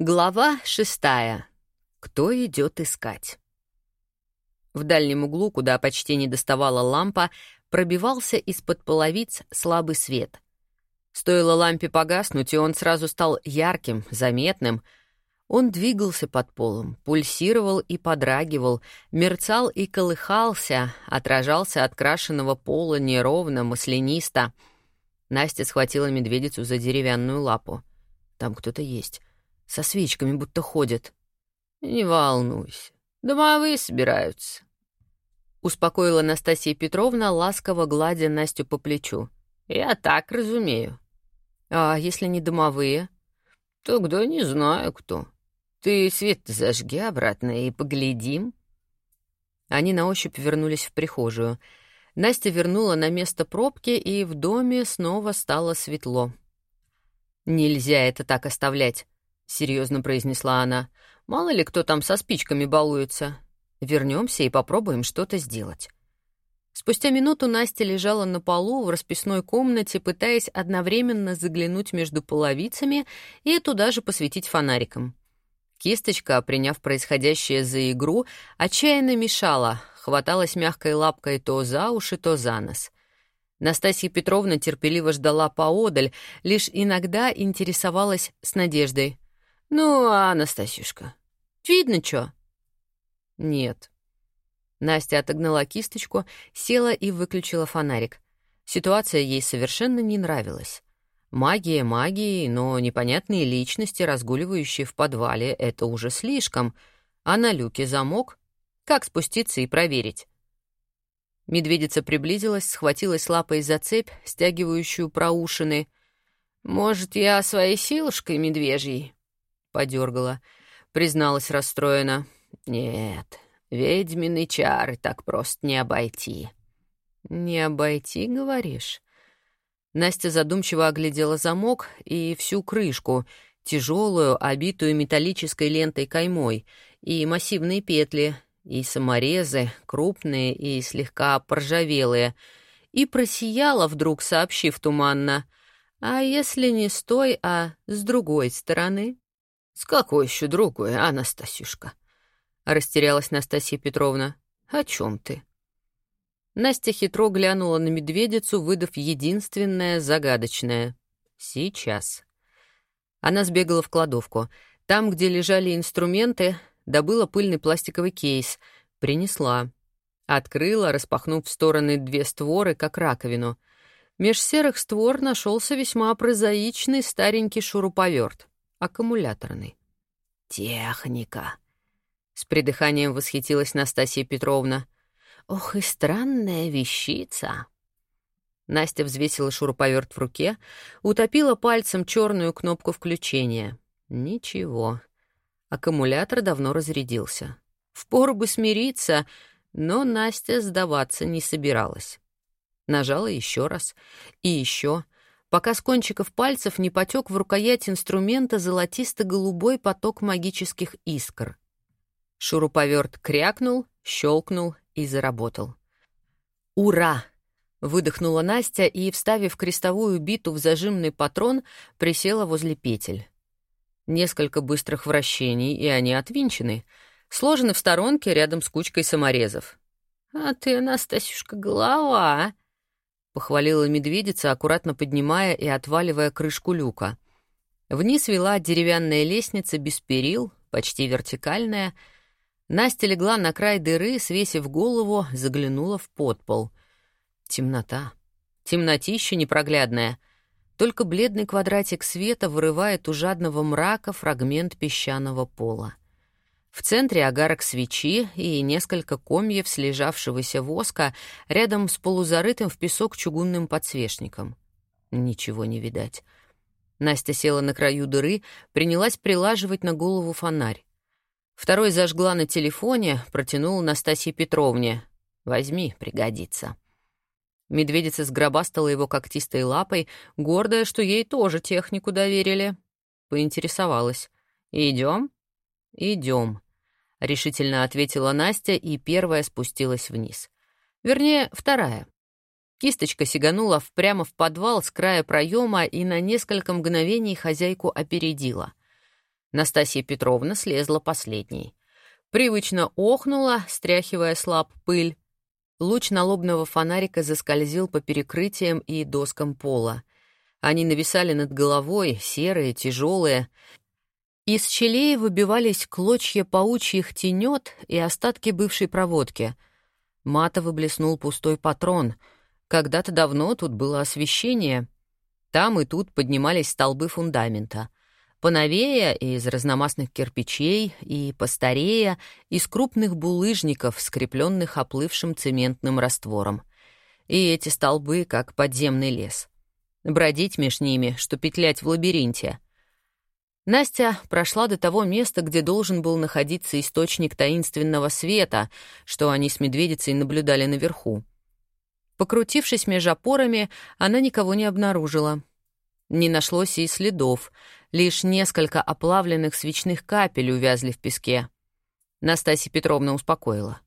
Глава шестая. Кто идет искать? В дальнем углу, куда почти не доставала лампа, пробивался из-под половиц слабый свет. Стоило лампе погаснуть, и он сразу стал ярким, заметным. Он двигался под полом, пульсировал и подрагивал, мерцал и колыхался, отражался от крашеного пола неровно, маслянисто. Настя схватила медведицу за деревянную лапу. Там кто-то есть со свечками будто ходят. «Не волнуйся, домовые собираются», — успокоила Анастасия Петровна, ласково гладя Настю по плечу. «Я так разумею». «А если не домовые?» «Тогда не знаю, кто. Ты свет зажги обратно и поглядим». Они на ощупь вернулись в прихожую. Настя вернула на место пробки, и в доме снова стало светло. «Нельзя это так оставлять», — серьезно произнесла она. «Мало ли кто там со спичками балуется. Вернемся и попробуем что-то сделать». Спустя минуту Настя лежала на полу в расписной комнате, пытаясь одновременно заглянуть между половицами и туда же посветить фонариком. Кисточка, приняв происходящее за игру, отчаянно мешала, хваталась мягкой лапкой то за уши, то за нос. Настасья Петровна терпеливо ждала поодаль, лишь иногда интересовалась с надеждой. «Ну, а, Анастасюшка, видно чё?» «Нет». Настя отогнала кисточку, села и выключила фонарик. Ситуация ей совершенно не нравилась. Магия магией, но непонятные личности, разгуливающие в подвале, — это уже слишком. А на люке замок? Как спуститься и проверить? Медведица приблизилась, схватилась лапой за цепь, стягивающую проушины. «Может, я своей силушкой медвежьей?» Подергала. Призналась расстроена. «Нет, ведьмины чары так просто не обойти». «Не обойти, говоришь?» Настя задумчиво оглядела замок и всю крышку, тяжелую, обитую металлической лентой каймой, и массивные петли, и саморезы, крупные и слегка поржавелые, и просияла вдруг, сообщив туманно. «А если не с той, а с другой стороны?» «С какой еще другой, Анастасюшка?» — растерялась Настасья Петровна. «О чем ты?» Настя хитро глянула на медведицу, выдав единственное загадочное. «Сейчас». Она сбегала в кладовку. Там, где лежали инструменты, добыла пыльный пластиковый кейс. Принесла. Открыла, распахнув в стороны две створы, как раковину. Меж серых створ нашелся весьма прозаичный старенький шуруповерт аккумуляторный. «Техника!» — с придыханием восхитилась Настасья Петровна. «Ох и странная вещица!» Настя взвесила шуруповерт в руке, утопила пальцем черную кнопку включения. Ничего. Аккумулятор давно разрядился. Впору бы смириться, но Настя сдаваться не собиралась. Нажала еще раз и еще — пока с кончиков пальцев не потек в рукоять инструмента золотисто-голубой поток магических искр. Шуруповерт крякнул, щелкнул и заработал. «Ура!» — выдохнула Настя и, вставив крестовую биту в зажимный патрон, присела возле петель. Несколько быстрых вращений, и они отвинчены, сложены в сторонке рядом с кучкой саморезов. «А ты, Настасюшка, голова!» Похвалила медведица, аккуратно поднимая и отваливая крышку люка. Вниз вела деревянная лестница без перил, почти вертикальная. Настя легла на край дыры, свесив голову, заглянула в подпол. Темнота. Темнотища непроглядная. Только бледный квадратик света вырывает у жадного мрака фрагмент песчаного пола. В центре огарок свечи и несколько комьев слежавшегося воска рядом с полузарытым в песок чугунным подсвечником. Ничего не видать. Настя села на краю дыры, принялась прилаживать на голову фонарь. Второй зажгла на телефоне, протянула Настасье Петровне. «Возьми, пригодится». Медведица сгробастала его когтистой лапой, гордая, что ей тоже технику доверили. Поинтересовалась. «Идем?» «Идем», — решительно ответила Настя и первая спустилась вниз. Вернее, вторая. Кисточка сиганула прямо в подвал с края проема и на несколько мгновений хозяйку опередила. Настасья Петровна слезла последней. Привычно охнула, стряхивая слаб пыль. Луч налобного фонарика заскользил по перекрытиям и доскам пола. Они нависали над головой, серые, тяжелые. Из щелей выбивались клочья паучьих тенет и остатки бывшей проводки. Матово блеснул пустой патрон. Когда-то давно тут было освещение. Там и тут поднимались столбы фундамента — Поновее — из разномастных кирпичей, и постарее — из крупных булыжников, скрепленных оплывшим цементным раствором. И эти столбы, как подземный лес. Бродить меж ними, что петлять в лабиринте. Настя прошла до того места, где должен был находиться источник таинственного света, что они с медведицей наблюдали наверху. Покрутившись меж опорами, она никого не обнаружила. Не нашлось и следов — Лишь несколько оплавленных свечных капель увязли в песке. Настасья Петровна успокоила.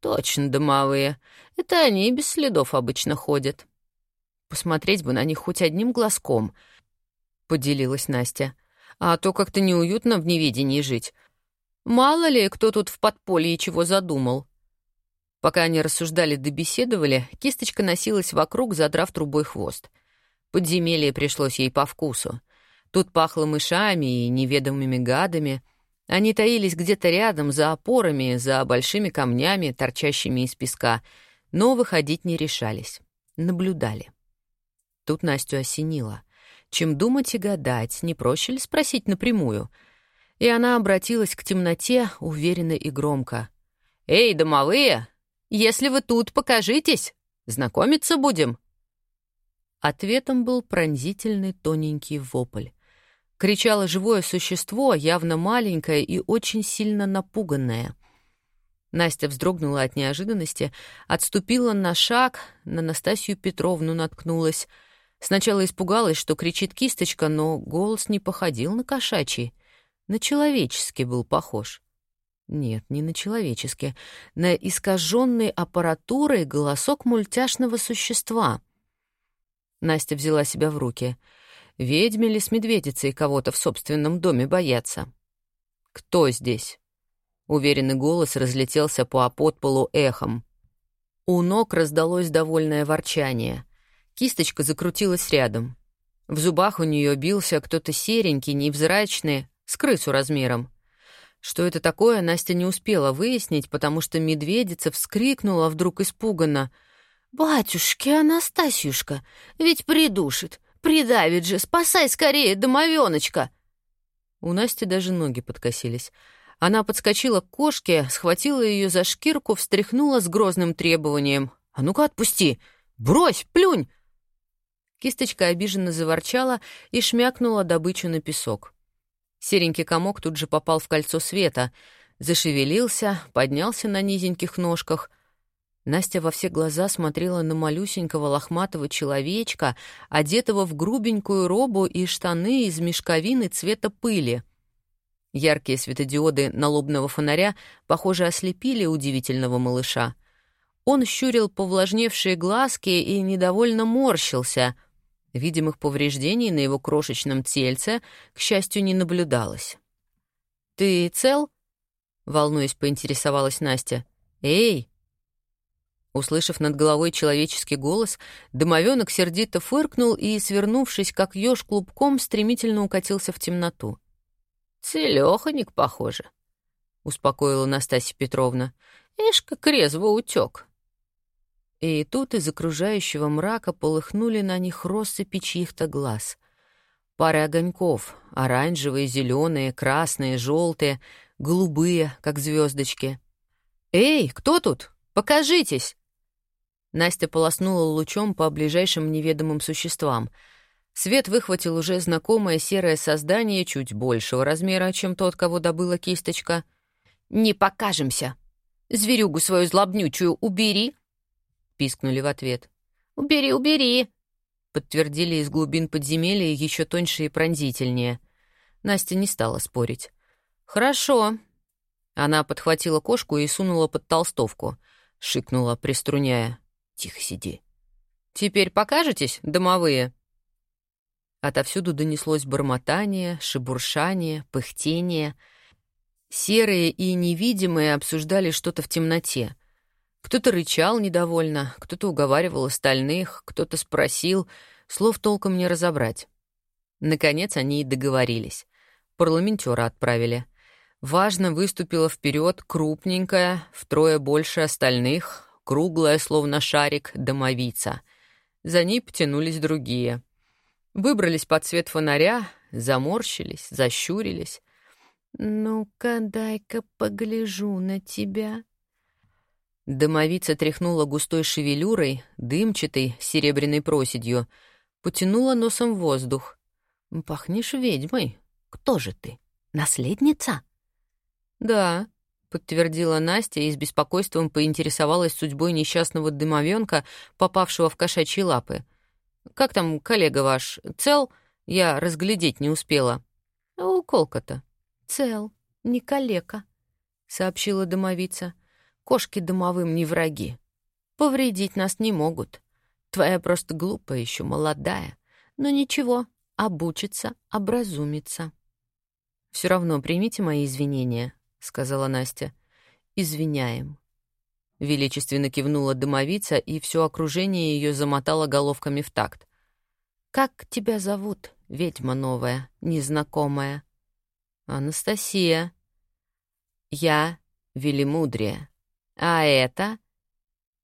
«Точно домовые. Это они без следов обычно ходят». «Посмотреть бы на них хоть одним глазком», — поделилась Настя. «А то как-то неуютно в неведении жить. Мало ли, кто тут в подполье чего задумал». Пока они рассуждали да беседовали, кисточка носилась вокруг, задрав трубой хвост. Подземелье пришлось ей по вкусу. Тут пахло мышами и неведомыми гадами. Они таились где-то рядом, за опорами, за большими камнями, торчащими из песка, но выходить не решались. Наблюдали. Тут Настю осенило. Чем думать и гадать, не проще ли спросить напрямую? И она обратилась к темноте уверенно и громко. «Эй, домовые, если вы тут, покажитесь! Знакомиться будем!» Ответом был пронзительный тоненький вопль кричало живое существо, явно маленькое и очень сильно напуганное. Настя вздрогнула от неожиданности, отступила на шаг, на Настасью Петровну наткнулась. Сначала испугалась, что кричит кисточка, но голос не походил на кошачий. На человеческий был похож. Нет, не на человеческий, на искаженный аппаратурой голосок мультяшного существа. Настя взяла себя в руки — Ведьме ли с медведицей кого-то в собственном доме бояться? «Кто здесь?» Уверенный голос разлетелся по оподполу эхом. У ног раздалось довольное ворчание. Кисточка закрутилась рядом. В зубах у нее бился кто-то серенький, невзрачный, с крысу размером. Что это такое, Настя не успела выяснить, потому что медведица вскрикнула вдруг испуганно. «Батюшки, Анастасюшка, ведь придушит! Придавит же, спасай скорее, домовеночка!» У Насти даже ноги подкосились. Она подскочила к кошке, схватила ее за шкирку, встряхнула с грозным требованием. «А ну-ка отпусти! Брось, плюнь!» Кисточка обиженно заворчала и шмякнула добычу на песок. Серенький комок тут же попал в кольцо света, зашевелился, поднялся на низеньких ножках — Настя во все глаза смотрела на малюсенького лохматого человечка, одетого в грубенькую робу и штаны из мешковины цвета пыли. Яркие светодиоды налобного фонаря, похоже, ослепили удивительного малыша. Он щурил повлажневшие глазки и недовольно морщился. Видимых повреждений на его крошечном тельце, к счастью, не наблюдалось. «Ты цел?» — волнуясь, поинтересовалась Настя. «Эй!» Услышав над головой человеческий голос, домовенок сердито фыркнул и, свернувшись, как еж клубком, стремительно укатился в темноту. «Целёханик, похоже», — успокоила Настасья Петровна. «Ишь, как резво утёк». И тут из окружающего мрака полыхнули на них россыпи чьих-то глаз. Пары огоньков — оранжевые, зеленые, красные, желтые, голубые, как звездочки. «Эй, кто тут? Покажитесь!» Настя полоснула лучом по ближайшим неведомым существам. Свет выхватил уже знакомое серое создание чуть большего размера, чем тот, кого добыла кисточка. «Не покажемся! Зверюгу свою злобнючую убери!» — пискнули в ответ. «Убери, убери!» — подтвердили из глубин подземелья еще тоньше и пронзительнее. Настя не стала спорить. «Хорошо». Она подхватила кошку и сунула под толстовку. Шикнула, приструняя. Тихо сиди. Теперь покажетесь, домовые?» Отовсюду донеслось бормотание, шебуршание, пыхтение. Серые и невидимые обсуждали что-то в темноте. Кто-то рычал недовольно, кто-то уговаривал остальных, кто-то спросил, слов толком не разобрать. Наконец они и договорились. Парламентера отправили. Важно выступила вперед крупненькая, втрое больше остальных, круглая, словно шарик, домовица. За ней потянулись другие — Выбрались под свет фонаря, заморщились, защурились. «Ну-ка, дай-ка погляжу на тебя». Домовица тряхнула густой шевелюрой, дымчатой, серебряной проседью, потянула носом воздух. «Пахнешь ведьмой. Кто же ты? Наследница?» «Да», — подтвердила Настя и с беспокойством поинтересовалась судьбой несчастного дымовенка, попавшего в кошачьи лапы. Как там коллега ваш? Цел? Я разглядеть не успела. А уколка-то? Цел, не калека, сообщила домовица. Кошки домовым не враги. Повредить нас не могут. Твоя просто глупая еще молодая. Но ничего, обучится, образумится. Все равно примите мои извинения, сказала Настя. Извиняем. Величественно кивнула домовица, и все окружение ее замотало головками в такт. «Как тебя зовут, ведьма новая, незнакомая?» «Анастасия». «Я Велимудрия. А это...»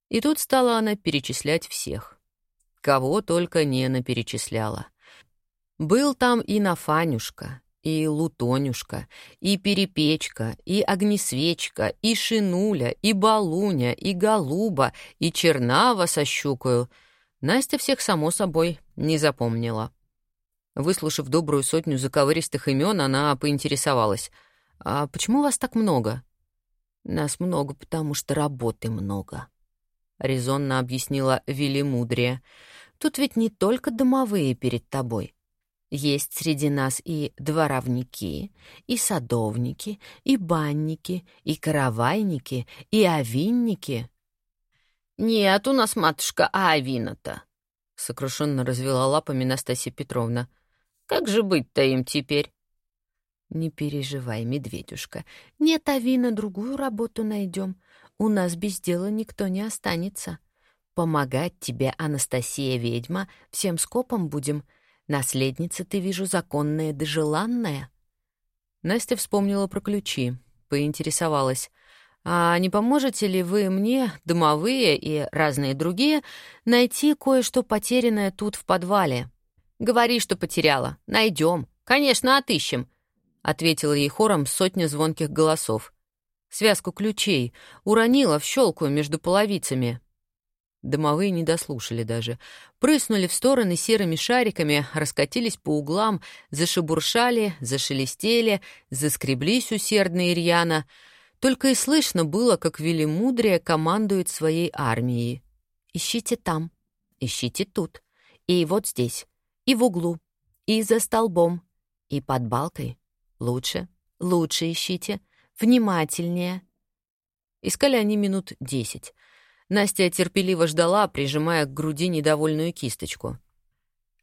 И тут стала она перечислять всех. Кого только не наперечисляла. Был там и Нафанюшка, и Лутонюшка, и Перепечка, и Огнесвечка, и Шинуля, и Балуня, и Голуба, и Чернава со щукою. Настя всех, само собой, не запомнила. Выслушав добрую сотню заковыристых имен, она поинтересовалась. «А почему вас так много?» «Нас много, потому что работы много», — резонно объяснила Велимудрия. «Тут ведь не только домовые перед тобой». Есть среди нас и дворовники, и садовники, и банники, и каравайники, и овинники. «Нет у нас, матушка, а овина-то!» — сокрушенно развела лапами Настасья Петровна. «Как же быть-то им теперь?» «Не переживай, медведюшка. Нет авина, другую работу найдем. У нас без дела никто не останется. Помогать тебе, Анастасия-ведьма, всем скопом будем — Наследница, ты, вижу, законная да желанная. Настя вспомнила про ключи, поинтересовалась. «А не поможете ли вы мне, домовые и разные другие, найти кое-что потерянное тут в подвале?» «Говори, что потеряла. Найдем. Конечно, отыщем», — ответила ей хором сотня звонких голосов. Связку ключей уронила в щелку между половицами. Домовые не дослушали даже. Прыснули в стороны серыми шариками, раскатились по углам, зашебуршали, зашелестели, заскреблись усердно и. Только и слышно было, как Велимудрия командует своей армией. «Ищите там, ищите тут, и вот здесь, и в углу, и за столбом, и под балкой. Лучше, лучше ищите, внимательнее». Искали они минут десять — Настя терпеливо ждала, прижимая к груди недовольную кисточку.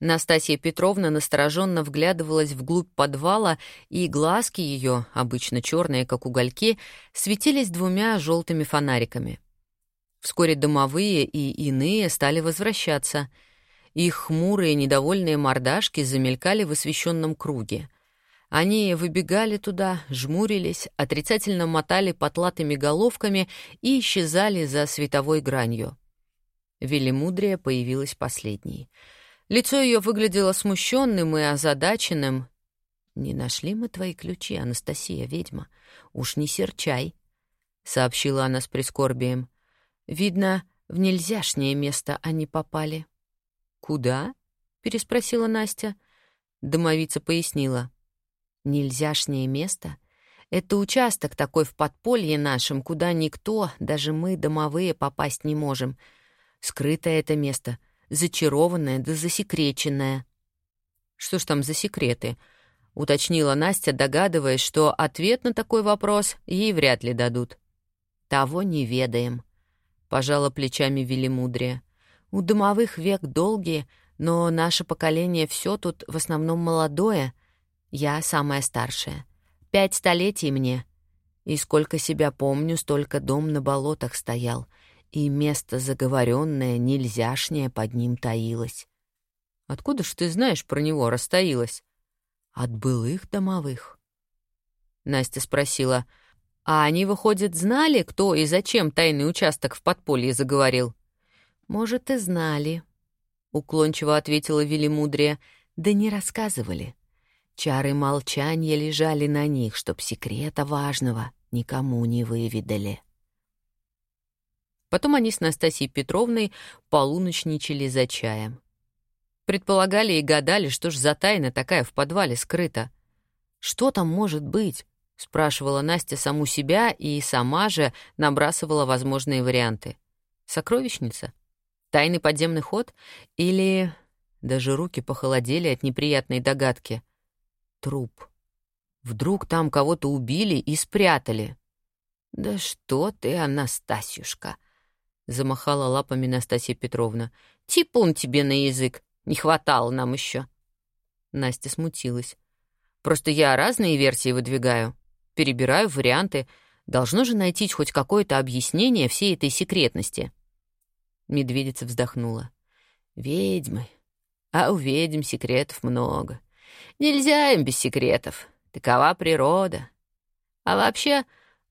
Настасья Петровна настороженно вглядывалась вглубь подвала, и глазки ее, обычно черные, как угольки, светились двумя желтыми фонариками. Вскоре домовые и иные стали возвращаться. Их хмурые недовольные мордашки замелькали в освещенном круге — они выбегали туда, жмурились, отрицательно мотали потлатыми головками и исчезали за световой гранью. Велимудрия появилась последней. Лицо ее выглядело смущенным и озадаченным. «Не нашли мы твои ключи, Анастасия, ведьма. Уж не серчай», — сообщила она с прискорбием. «Видно, в нельзяшнее место они попали». «Куда?» — переспросила Настя. Домовица пояснила — Нельзяшнее место — это участок такой в подполье нашем, куда никто, даже мы, домовые, попасть не можем. Скрытое это место, зачарованное да засекреченное. Что ж там за секреты? — уточнила Настя, догадываясь, что ответ на такой вопрос ей вряд ли дадут. «Того не ведаем», — пожала плечами Велимудрия. «У домовых век долгие, Но наше поколение все тут в основном молодое. Я самая старшая. Пять столетий мне. И сколько себя помню, столько дом на болотах стоял, и место заговоренное, нельзяшнее под ним таилось. Откуда ж ты знаешь про него, растаилась? От былых домовых. Настя спросила, а они, выходит, знали, кто и зачем тайный участок в подполье заговорил? Может, и знали, — уклончиво ответила Велимудрия, — да не рассказывали. Чары молчания лежали на них, чтоб секрета важного никому не выведали. Потом они с Настасьей Петровной полуночничали за чаем. Предполагали и гадали, что ж за тайна такая в подвале скрыта. «Что там может быть?» — спрашивала Настя саму себя и сама же набрасывала возможные варианты. «Сокровищница? Тайный подземный ход? Или...» Даже руки похолодели от неприятной догадки. «Труп. Вдруг там кого-то убили и спрятали?» «Да что ты, Анастасюшка!» — замахала лапами Настасья Петровна. «Типун тебе на язык! Не хватало нам еще. Настя смутилась. Просто я разные версии выдвигаю. Перебираю варианты. Должно же найти хоть какое-то объяснение всей этой секретности. Медведица вздохнула. «Ведьмы. А у ведьм секретов много. Нельзя им без секретов. Такова природа. А вообще,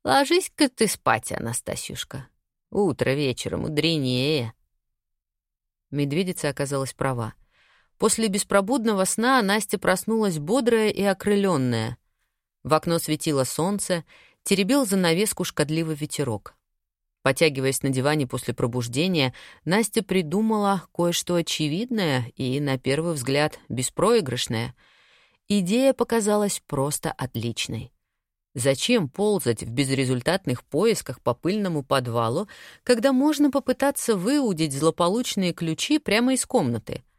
ложись-ка ты спать, Анастасюшка. Утро вечера мудренее». Медведица оказалась права. После беспробудного сна Настя проснулась бодрая и окрыленная. В окно светило солнце, теребил занавеску шкодливый ветерок. Потягиваясь на диване после пробуждения, Настя придумала кое-что очевидное и, на первый взгляд, беспроигрышное. Идея показалась просто отличной. Зачем ползать в безрезультатных поисках по пыльному подвалу, когда можно попытаться выудить злополучные ключи прямо из комнаты —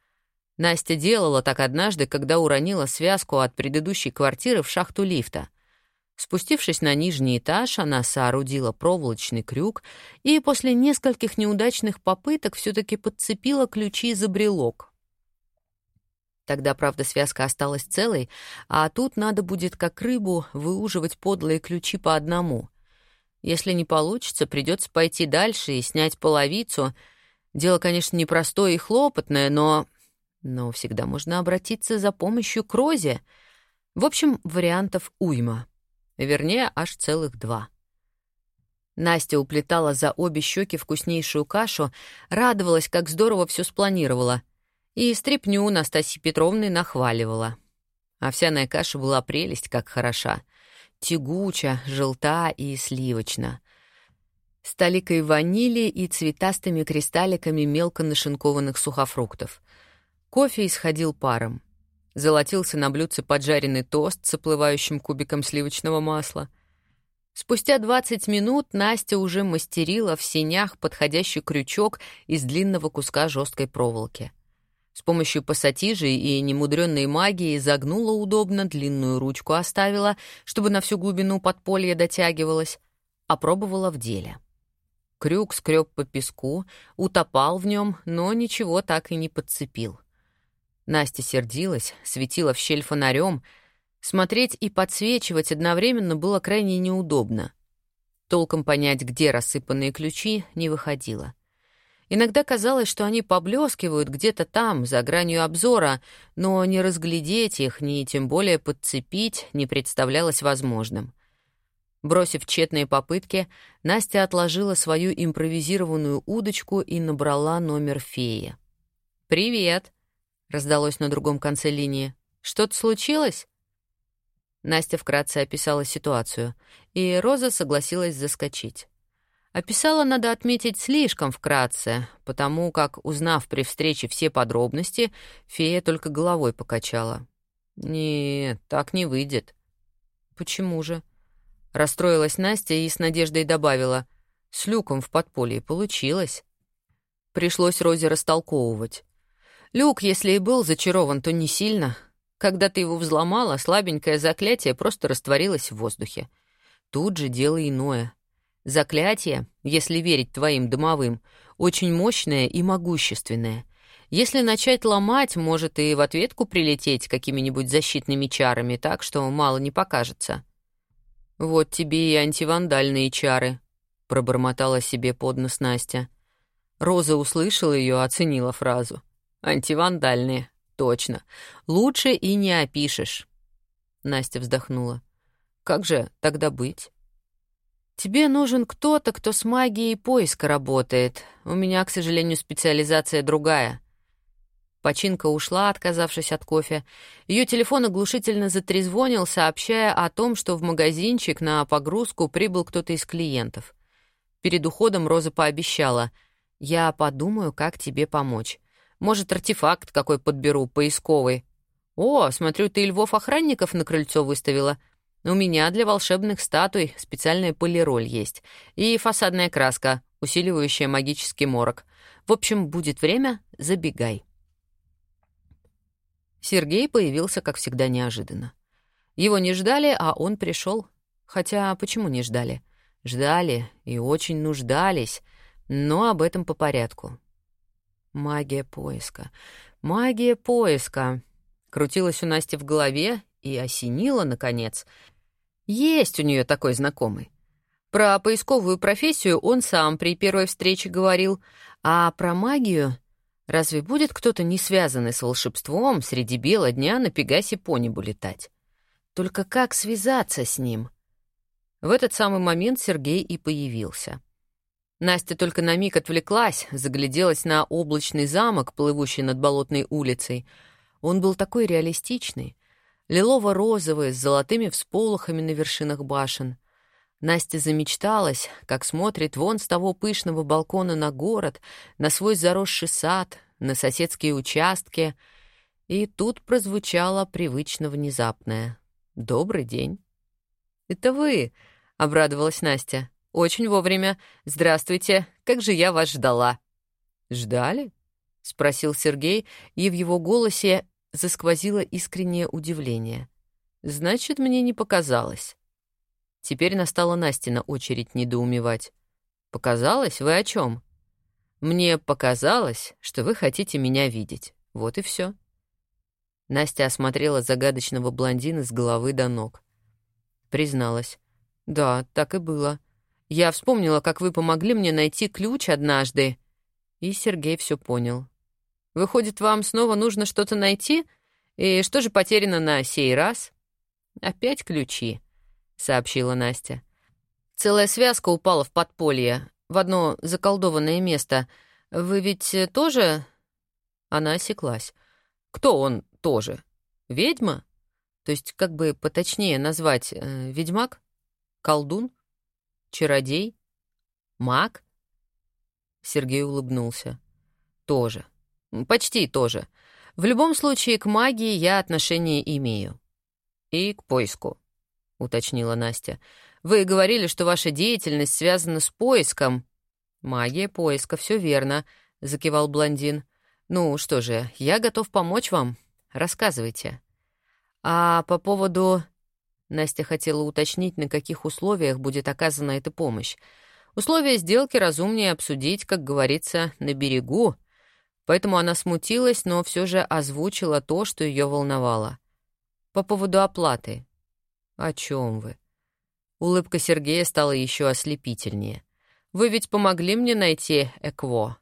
Настя делала так однажды, когда уронила связку от предыдущей квартиры в шахту лифта. Спустившись на нижний этаж, она соорудила проволочный крюк и после нескольких неудачных попыток все-таки подцепила ключи за брелок. Тогда, правда, связка осталась целой, а тут надо будет, как рыбу, выуживать подлые ключи по одному. Если не получится, придется пойти дальше и снять половицу. Дело, конечно, непростое и хлопотное, но но всегда можно обратиться за помощью к Розе. В общем, вариантов уйма. Вернее, аж целых два. Настя уплетала за обе щеки вкуснейшую кашу, радовалась, как здорово все спланировала. И стряпню Настасьи Петровны нахваливала. Овсяная каша была прелесть, как хороша. Тягуча, желта и сливочна. С толикой ванили и цветастыми кристалликами мелко нашинкованных сухофруктов. Кофе исходил паром. Золотился на блюдце поджаренный тост с оплывающим кубиком сливочного масла. Спустя 20 минут Настя уже мастерила в сенях подходящий крючок из длинного куска жесткой проволоки. С помощью пассатижей и немудренной магии загнула удобно, длинную ручку оставила, чтобы на всю глубину подполья дотягивалась, опробовала в деле. Крюк скреб по песку, утопал в нем, но ничего так и не подцепил. Настя сердилась, светила в щель фонарем. Смотреть и подсвечивать одновременно было крайне неудобно. Толком понять, где рассыпанные ключи, не выходило. Иногда казалось, что они поблескивают где-то там, за гранью обзора, но не разглядеть их, ни тем более подцепить, не представлялось возможным. Бросив тщетные попытки, Настя отложила свою импровизированную удочку и набрала номер феи. «Привет!» — раздалось на другом конце линии. «Что-то случилось?» Настя вкратце описала ситуацию, и Роза согласилась заскочить. Описала, надо отметить, слишком вкратце, потому как, узнав при встрече все подробности, фея только головой покачала. «Нет, так не выйдет». «Почему же?» Расстроилась Настя и с надеждой добавила. «С люком в подполье получилось». Пришлось Розе растолковывать. Люк, если и был зачарован, то не сильно. Когда ты его взломала, слабенькое заклятие просто растворилось в воздухе. Тут же дело иное. Заклятие, если верить твоим домовым, очень мощное и могущественное. Если начать ломать, может и в ответку прилететь какими-нибудь защитными чарами, так что мало не покажется. «Вот тебе и антивандальные чары», — пробормотала себе под нос Настя. Роза услышала ее, оценила фразу. «Антивандальные, точно. Лучше и не опишешь». Настя вздохнула. «Как же тогда быть?» «Тебе нужен кто-то, кто с магией поиска работает. У меня, к сожалению, специализация другая». Починка ушла, отказавшись от кофе. Ее телефон оглушительно затрезвонил, сообщая о том, что в магазинчик на погрузку прибыл кто-то из клиентов. Перед уходом Роза пообещала. «Я подумаю, как тебе помочь. Может, артефакт какой подберу, поисковый. О, смотрю, ты львов-охранников на крыльцо выставила. У меня для волшебных статуй специальная полироль есть. И фасадная краска, усиливающая магический морок. В общем, будет время, забегай». Сергей появился, как всегда, неожиданно. Его не ждали, а он пришел. Хотя почему не ждали? Ждали и очень нуждались, но об этом по порядку. Магия поиска. Магия поиска. Крутилась у Насти в голове и осенила, наконец. Есть у нее такой знакомый. Про поисковую профессию он сам при первой встрече говорил, а про магию Разве будет кто-то не связанный с волшебством среди бела дня на Пегасе по небу летать? Только как связаться с ним? В этот самый момент Сергей и появился. Настя только на миг отвлеклась, загляделась на облачный замок, плывущий над болотной улицей. Он был такой реалистичный, лилово-розовый, с золотыми всполохами на вершинах башен — Настя замечталась, как смотрит вон с того пышного балкона на город, на свой заросший сад, на соседские участки. И тут прозвучало привычно внезапное. «Добрый день». «Это вы?» — обрадовалась Настя. «Очень вовремя. Здравствуйте. Как же я вас ждала». «Ждали?» — спросил Сергей, и в его голосе засквозило искреннее удивление. «Значит, мне не показалось». Теперь настала Настина очередь недоумевать. «Показалось? Вы о чем? «Мне показалось, что вы хотите меня видеть. Вот и все. Настя осмотрела загадочного блондина с головы до ног. Призналась. «Да, так и было. Я вспомнила, как вы помогли мне найти ключ однажды». И Сергей все понял. «Выходит, вам снова нужно что-то найти? И что же потеряно на сей раз?» «Опять ключи», — сообщила Настя. «Целая связка упала в подполье, в одно заколдованное место. Вы ведь тоже...» Она осеклась. «Кто он тоже? Ведьма? То есть, как бы поточнее назвать, э, ведьмак? Колдун? Чародей? Маг?» Сергей улыбнулся. «Тоже. Почти тоже. В любом случае, к магии я отношение имею. И к поиску. — уточнила Настя. «Вы говорили, что ваша деятельность связана с поиском». «Магия поиска, все верно», — закивал блондин. «Ну что же, я готов помочь вам. Рассказывайте». «А по поводу...» Настя хотела уточнить, на каких условиях будет оказана эта помощь. Условия сделки разумнее обсудить, как говорится, на берегу. Поэтому она смутилась, но все же озвучила то, что ее волновало. По поводу оплаты. «О чем вы?» Улыбка Сергея стала еще ослепительнее. «Вы ведь помогли мне найти Экво.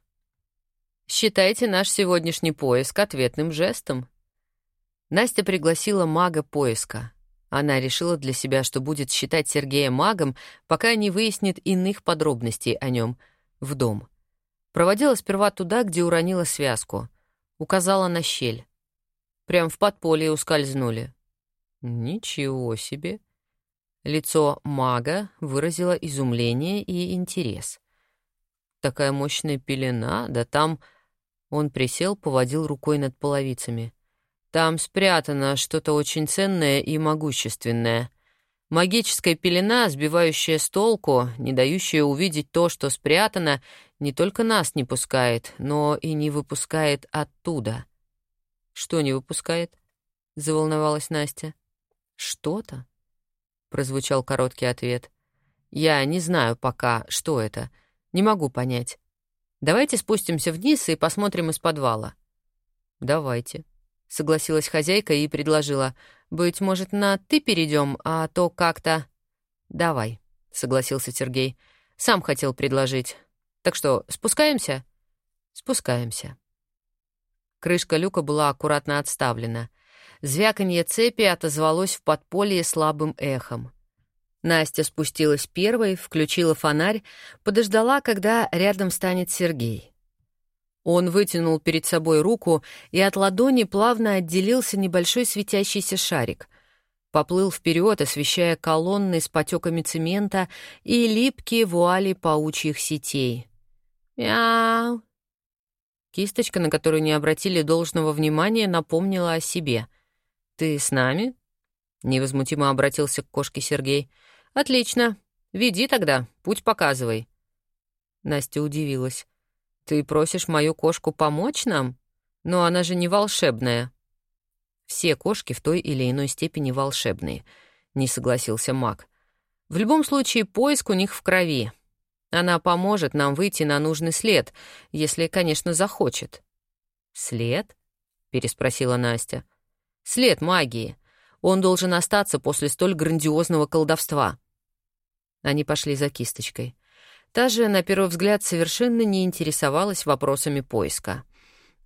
Считайте наш сегодняшний поиск ответным жестом». Настя пригласила мага поиска. Она решила для себя, что будет считать Сергея магом, пока не выяснит иных подробностей о нем, в дом. Проводила сперва туда, где уронила связку. Указала на щель. Прям в подполье ускользнули. «Ничего себе!» Лицо мага выразило изумление и интерес. «Такая мощная пелена, да там...» Он присел, поводил рукой над половицами. «Там спрятано что-то очень ценное и могущественное. Магическая пелена, сбивающая с толку, не дающая увидеть то, что спрятано, не только нас не пускает, но и не выпускает оттуда». «Что не выпускает?» — заволновалась Настя. «Что-то?» — прозвучал короткий ответ. «Я не знаю пока, что это. Не могу понять. Давайте спустимся вниз и посмотрим из подвала». «Давайте», — согласилась хозяйка и предложила. «Быть может, на «ты» перейдем, а то как-то...» «Давай», — согласился Сергей. «Сам хотел предложить. Так что, спускаемся?» «Спускаемся». Крышка люка была аккуратно отставлена. Звяканье цепи отозвалось в подполье слабым эхом. Настя спустилась первой, включила фонарь, подождала, когда рядом станет Сергей. Он вытянул перед собой руку, и от ладони плавно отделился небольшой светящийся шарик. Поплыл вперед, освещая колонны с потеками цемента и липкие вуали паучьих сетей. «Мяу!» Кисточка, на которую не обратили должного внимания, напомнила о себе. «Ты с нами?» — невозмутимо обратился к кошке Сергей. «Отлично. Веди тогда, путь показывай». Настя удивилась. «Ты просишь мою кошку помочь нам? Но она же не волшебная». «Все кошки в той или иной степени волшебные», — не согласился маг. «В любом случае, поиск у них в крови. Она поможет нам выйти на нужный след, если, конечно, захочет». «След?» — переспросила Настя. «След магии. Он должен остаться после столь грандиозного колдовства». Они пошли за кисточкой. Та же, на первый взгляд, совершенно не интересовалась вопросами поиска.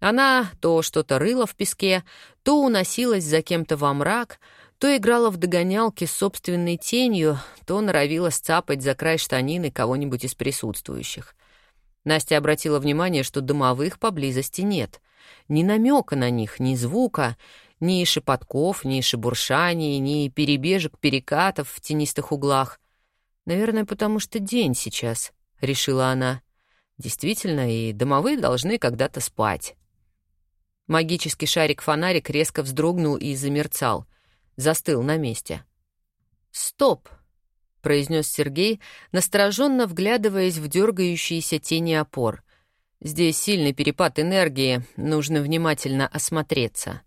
Она то что-то рыла в песке, то уносилась за кем-то во мрак, то играла в догонялки с собственной тенью, то норовила сцапать за край штанины кого-нибудь из присутствующих. Настя обратила внимание, что домовых поблизости нет. Ни намека на них, ни звука, ни шепотков, ни шебуршаний, ни перебежек перекатов в тенистых углах. Наверное, потому что день сейчас —— решила она. «Действительно, и домовые должны когда-то спать». Магический шарик-фонарик резко вздрогнул и замерцал. Застыл на месте. «Стоп!» — произнес Сергей, настороженно вглядываясь в дергающиеся тени опор. «Здесь сильный перепад энергии, нужно внимательно осмотреться».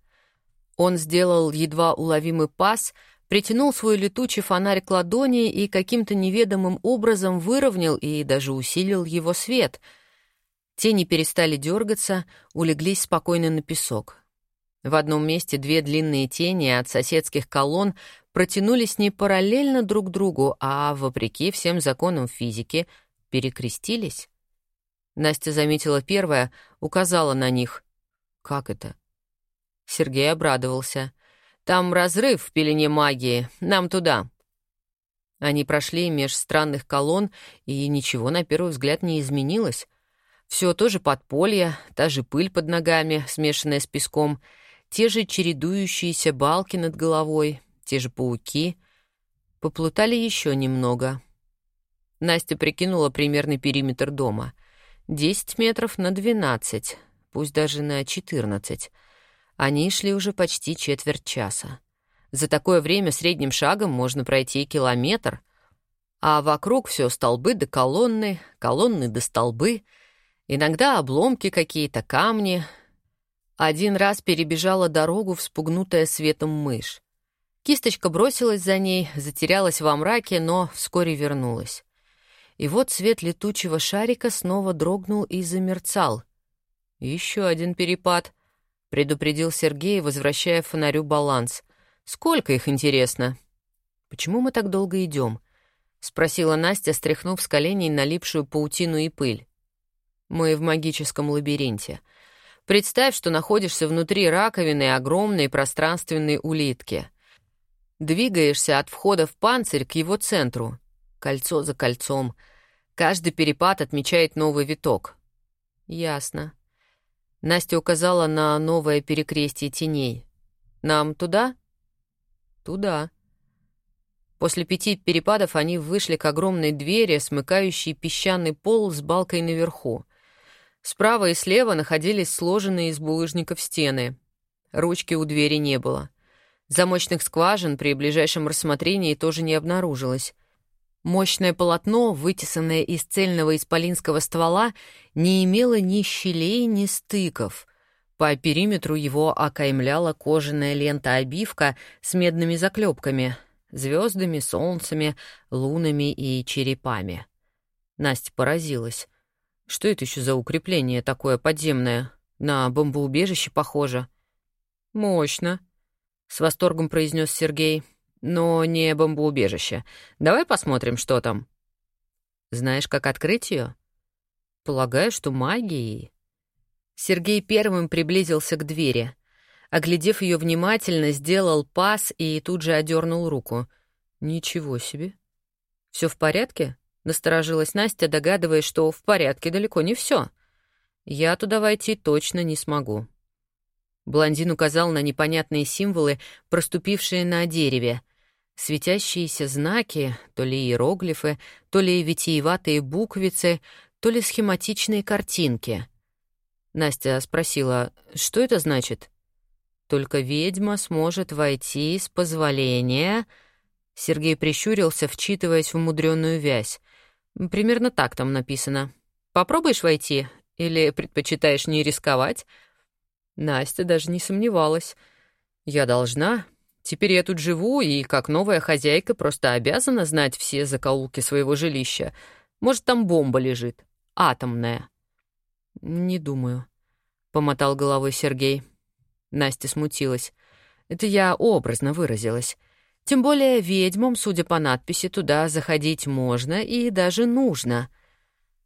Он сделал едва уловимый пас — притянул свой летучий фонарь к ладони и каким-то неведомым образом выровнял и даже усилил его свет. Тени перестали дергаться, улеглись спокойно на песок. В одном месте две длинные тени от соседских колонн протянулись не параллельно друг другу, а, вопреки всем законам физики, перекрестились. Настя заметила первое, указала на них. «Как это?» Сергей обрадовался — там разрыв в пелене магии. Нам туда». Они прошли меж странных колонн, и ничего на первый взгляд не изменилось. Все то же подполье, та же пыль под ногами, смешанная с песком, те же чередующиеся балки над головой, те же пауки. Поплутали еще немного. Настя прикинула примерный периметр дома. Десять метров на двенадцать, пусть даже на четырнадцать. Они шли уже почти четверть часа. За такое время средним шагом можно пройти километр, а вокруг все столбы до колонны, колонны до столбы, иногда обломки какие-то, камни. Один раз перебежала дорогу вспугнутая светом мышь. Кисточка бросилась за ней, затерялась во мраке, но вскоре вернулась. И вот свет летучего шарика снова дрогнул и замерцал. Еще один перепад — предупредил Сергей, возвращая фонарю баланс. «Сколько их, интересно?» «Почему мы так долго идем?» — спросила Настя, стряхнув с коленей налипшую паутину и пыль. «Мы в магическом лабиринте. Представь, что находишься внутри раковины огромной пространственной улитки. Двигаешься от входа в панцирь к его центру. Кольцо за кольцом. Каждый перепад отмечает новый виток». «Ясно», Настя указала на новое перекрестие теней. «Нам туда?» «Туда». После пяти перепадов они вышли к огромной двери, смыкающей песчаный пол с балкой наверху. Справа и слева находились сложенные из булыжников стены. Ручки у двери не было. Замочных скважин при ближайшем рассмотрении тоже не обнаружилось. Мощное полотно, вытесанное из цельного исполинского ствола, не имело ни щелей, ни стыков. По периметру его окаймляла кожаная лента-обивка с медными заклепками, звездами, солнцами, лунами и черепами. Настя поразилась. Что это еще за укрепление такое подземное? На бомбоубежище похоже. Мощно, с восторгом произнес Сергей. Но не бомбоубежище. Давай посмотрим, что там. Знаешь, как открыть ее? Полагаю, что магией. Сергей первым приблизился к двери. Оглядев ее внимательно, сделал пас и тут же одернул руку. Ничего себе. Все в порядке? Насторожилась Настя, догадываясь, что в порядке далеко не все. Я туда войти точно не смогу. Блондин указал на непонятные символы, проступившие на дереве. Светящиеся знаки, то ли иероглифы, то ли витиеватые буквицы, то ли схематичные картинки. Настя спросила, что это значит? «Только ведьма сможет войти с позволения...» Сергей прищурился, вчитываясь в мудреную вязь. «Примерно так там написано. Попробуешь войти? Или предпочитаешь не рисковать?» Настя даже не сомневалась. «Я должна. Теперь я тут живу, и как новая хозяйка просто обязана знать все закоулки своего жилища. Может, там бомба лежит. Атомная». «Не думаю», — помотал головой Сергей. Настя смутилась. «Это я образно выразилась. Тем более ведьмам, судя по надписи, туда заходить можно и даже нужно».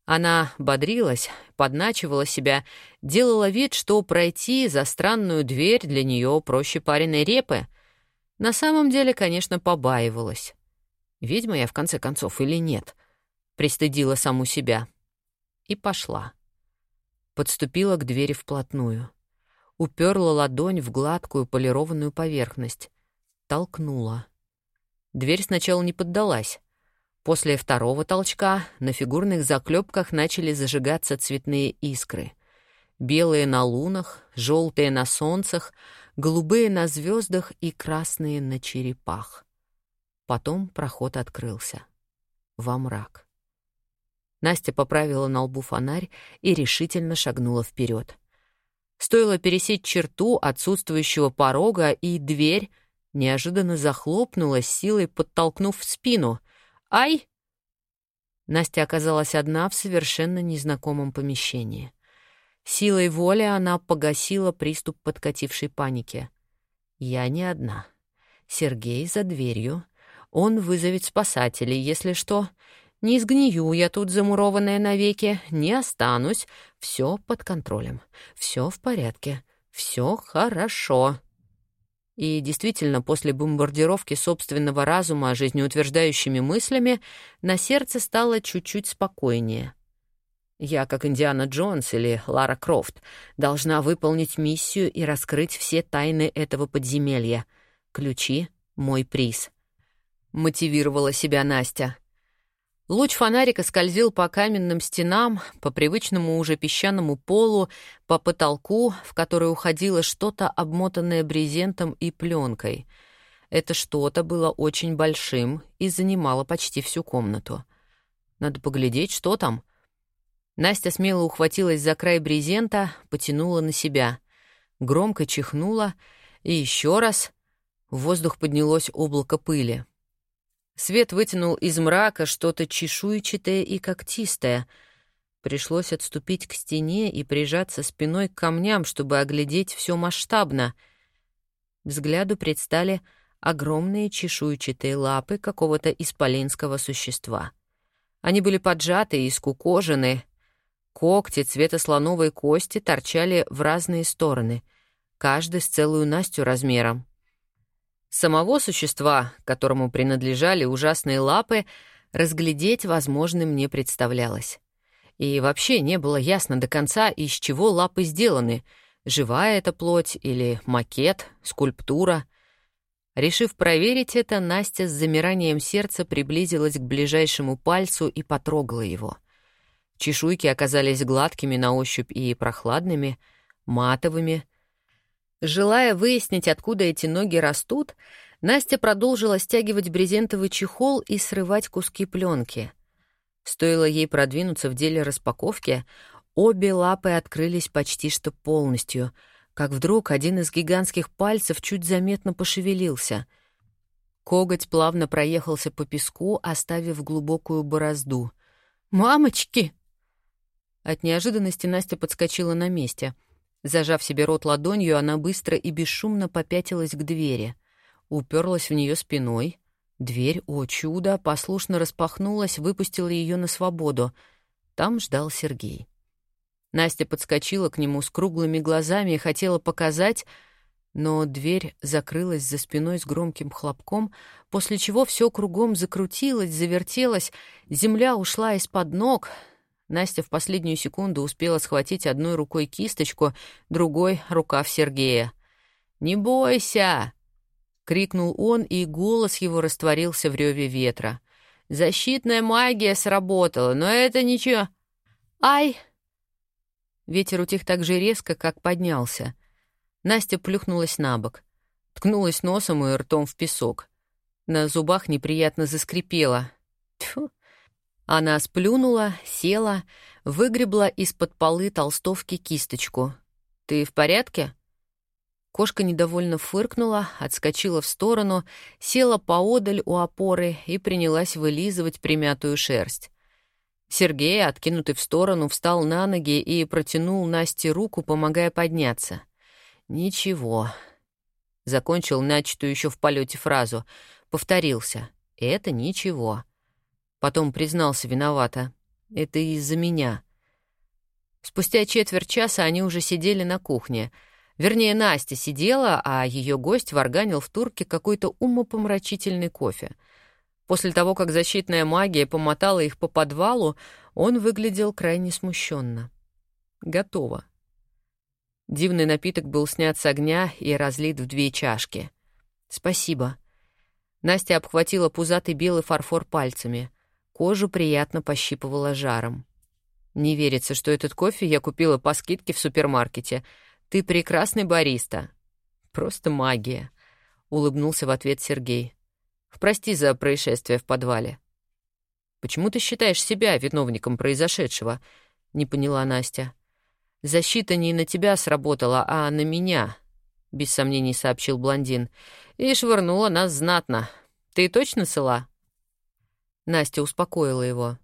Она бодрилась, подначивала себя, делала вид, что пройти за странную дверь для нее проще пареной репы. На самом деле, конечно, побаивалась. Ведьма я, в конце концов, или нет? Пристыдила саму себя. И пошла. Подступила к двери вплотную. Уперла ладонь в гладкую полированную поверхность. Толкнула. Дверь сначала не поддалась. После второго толчка на фигурных заклепках начали зажигаться цветные искры. Белые на лунах, желтые на солнцах, голубые на звездах и красные на черепах. Потом проход открылся. Во мрак. Настя поправила на лбу фонарь и решительно шагнула вперед. Стоило пересечь черту отсутствующего порога, и дверь неожиданно захлопнулась, силой подтолкнув в спину. «Ай!» Настя оказалась одна в совершенно незнакомом помещении. Силой воли она погасила приступ подкатившей паники. «Я не одна. Сергей за дверью. Он вызовет спасателей, если что. Не сгнию я тут замурованная навеки, не останусь. Все под контролем. Все в порядке. Все хорошо». И действительно, после бомбардировки собственного разума жизнеутверждающими мыслями, на сердце стало чуть-чуть спокойнее. Я, как Индиана Джонс или Лара Крофт, должна выполнить миссию и раскрыть все тайны этого подземелья. Ключи — мой приз. Мотивировала себя Настя. Луч фонарика скользил по каменным стенам, по привычному уже песчаному полу, по потолку, в который уходило что-то, обмотанное брезентом и пленкой. Это что-то было очень большим и занимало почти всю комнату. Надо поглядеть, что там. Настя смело ухватилась за край брезента, потянула на себя. Громко чихнула, и еще раз. В воздух поднялось облако пыли. Свет вытянул из мрака что-то чешуйчатое и когтистое. Пришлось отступить к стене и прижаться спиной к камням, чтобы оглядеть все масштабно. Взгляду предстали огромные чешуйчатые лапы какого-то исполинского существа. Они были поджаты и скукожены. Когти цвета слоновой кости торчали в разные стороны, каждый с целую Настю размером. Самого существа, которому принадлежали ужасные лапы, разглядеть возможным не представлялось. И вообще не было ясно до конца, из чего лапы сделаны — живая это плоть или макет, скульптура. Решив проверить это, Настя с замиранием сердца приблизилась к ближайшему пальцу и потрогала его. Чешуйки оказались гладкими на ощупь и прохладными, матовыми — Желая выяснить, откуда эти ноги растут, Настя продолжила стягивать брезентовый чехол и срывать куски пленки. Стоило ей продвинуться в деле распаковки, обе лапы открылись почти что полностью, как вдруг один из гигантских пальцев чуть заметно пошевелился. Коготь плавно проехался по песку, оставив глубокую борозду. «Мамочки!» От неожиданности Настя подскочила на месте — Зажав себе рот ладонью, она быстро и бесшумно попятилась к двери. Уперлась в нее спиной. Дверь, о чудо, послушно распахнулась, выпустила ее на свободу. Там ждал Сергей. Настя подскочила к нему с круглыми глазами и хотела показать, но дверь закрылась за спиной с громким хлопком, после чего все кругом закрутилось, завертелось, земля ушла из-под ног. Настя в последнюю секунду успела схватить одной рукой кисточку, другой — рукав Сергея. «Не бойся!» — крикнул он, и голос его растворился в реве ветра. «Защитная магия сработала, но это ничего...» «Ай!» Ветер утих так же резко, как поднялся — Настя плюхнулась на бок, ткнулась носом и ртом в песок. На зубах неприятно заскрипела. Тьфу. Она сплюнула, села, выгребла из-под полы толстовки кисточку. «Ты в порядке?» Кошка недовольно фыркнула, отскочила в сторону, села поодаль у опоры и принялась вылизывать примятую шерсть. Сергей, откинутый в сторону, встал на ноги и протянул Насте руку, помогая подняться. «Ничего». Закончил начатую еще в полете фразу. Повторился. «Это ничего». Потом признался виновато. «Это из-за меня». Спустя четверть часа они уже сидели на кухне. Вернее, Настя сидела, а ее гость варганил в турке какой-то умопомрачительный кофе. После того, как защитная магия помотала их по подвалу, он выглядел крайне смущенно. «Готово», Дивный напиток был снят с огня и разлит в две чашки. «Спасибо». Настя обхватила пузатый белый фарфор пальцами. Кожу приятно пощипывала жаром. «Не верится, что этот кофе я купила по скидке в супермаркете. Ты прекрасный бариста». «Просто магия», — улыбнулся в ответ Сергей. «Прости за происшествие в подвале». «Почему ты считаешь себя виновником произошедшего?» — не поняла Настя. Защита не на тебя сработала, а на меня», — без сомнений сообщил блондин. «И швырнула нас знатно. Ты точно цела?» Настя успокоила его.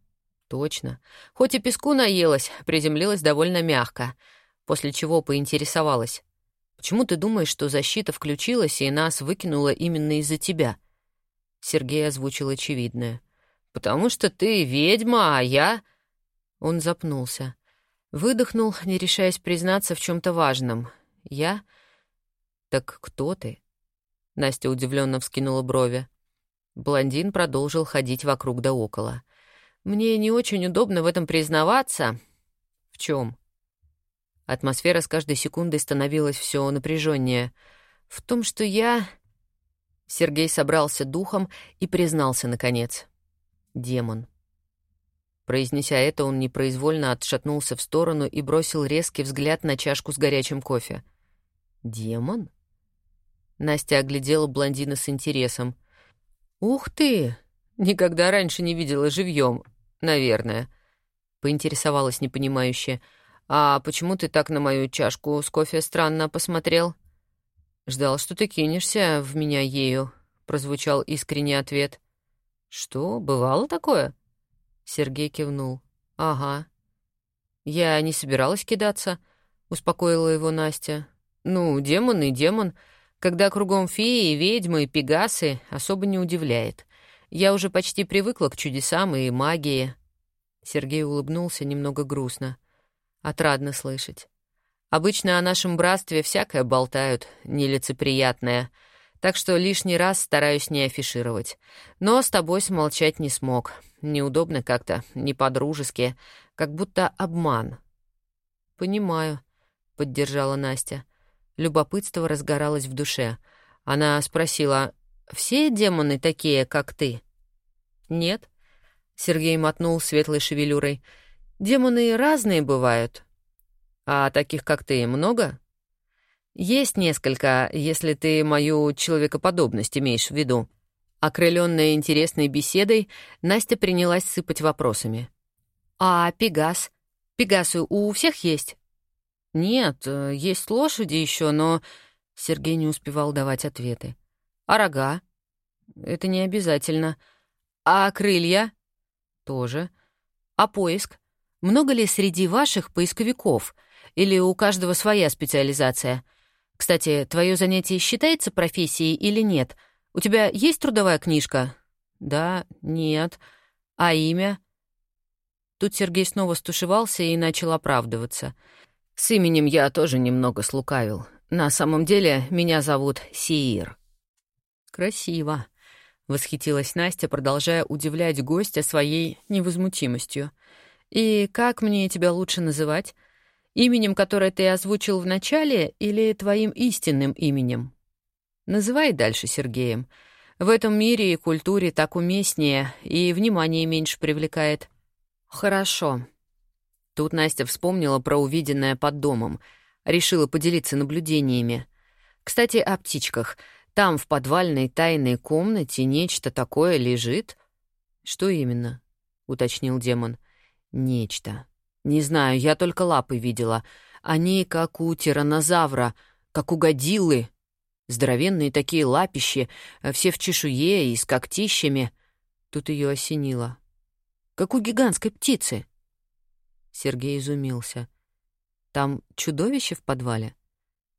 «Точно. Хоть и песку наелась, приземлилась довольно мягко, после чего поинтересовалась. Почему ты думаешь, что защита включилась и нас выкинула именно из-за тебя?» Сергей озвучил очевидное. «Потому что ты ведьма, а я...» Он запнулся. Выдохнул, не решаясь признаться в чем то важном. «Я? Так кто ты?» Настя удивленно вскинула брови. Блондин продолжил ходить вокруг да около. «Мне не очень удобно в этом признаваться». «В чем? Атмосфера с каждой секундой становилась все напряженнее. «В том, что я...» Сергей собрался духом и признался, наконец. «Демон». Произнеся это, он непроизвольно отшатнулся в сторону и бросил резкий взгляд на чашку с горячим кофе. «Демон?» Настя оглядела блондина с интересом. «Ух ты! Никогда раньше не видела живьем, наверное», — поинтересовалась непонимающе. «А почему ты так на мою чашку с кофе странно посмотрел?» «Ждал, что ты кинешься в меня ею», — прозвучал искренний ответ. «Что, бывало такое?» Сергей кивнул. «Ага». «Я не собиралась кидаться», — успокоила его Настя. «Ну, демон и демон. Когда кругом феи, ведьмы и пегасы, особо не удивляет. Я уже почти привыкла к чудесам и магии». Сергей улыбнулся немного грустно. Отрадно слышать. Обычно о нашем братстве всякое болтают, нелицеприятное, так что лишний раз стараюсь не афишировать. Но с тобой смолчать не смог. Неудобно как-то, не по-дружески, как будто обман. «Понимаю», — поддержала Настя. Любопытство разгоралось в душе. Она спросила, «Все демоны такие, как ты?» «Нет», — Сергей мотнул светлой шевелюрой. «Демоны разные бывают». «А таких, как ты, много?» «Есть несколько, если ты мою человекоподобность имеешь в виду», Окрыленная интересной беседой, Настя принялась сыпать вопросами. «А Пегас? Пегасы у всех есть?» «Нет, э, есть лошади еще, но...» Сергей не успевал давать ответы. «А рога?» «Это не обязательно. А крылья?» «Тоже. А поиск? Много ли среди ваших поисковиков? Или у каждого своя специализация? Кстати, твое занятие считается профессией или нет? У тебя есть трудовая книжка? Да, нет. А имя? Тут Сергей снова стушевался и начал оправдываться. С именем я тоже немного слукавил. На самом деле меня зовут Сиир. Красиво. — восхитилась Настя, продолжая удивлять гостя своей невозмутимостью. «И как мне тебя лучше называть? Именем, которое ты озвучил в начале, или твоим истинным именем?» «Называй дальше Сергеем. В этом мире и культуре так уместнее, и внимание меньше привлекает». «Хорошо». Тут Настя вспомнила про увиденное под домом, решила поделиться наблюдениями. «Кстати, о птичках — там, в подвальной тайной комнате, нечто такое лежит. Что именно? уточнил демон. Нечто. Не знаю, я только лапы видела. Они как у тиранозавра, как у годилы. Здоровенные такие лапищи, все в чешуе и с когтищами. Тут ее осенило. Как у гигантской птицы. Сергей изумился. Там чудовище в подвале?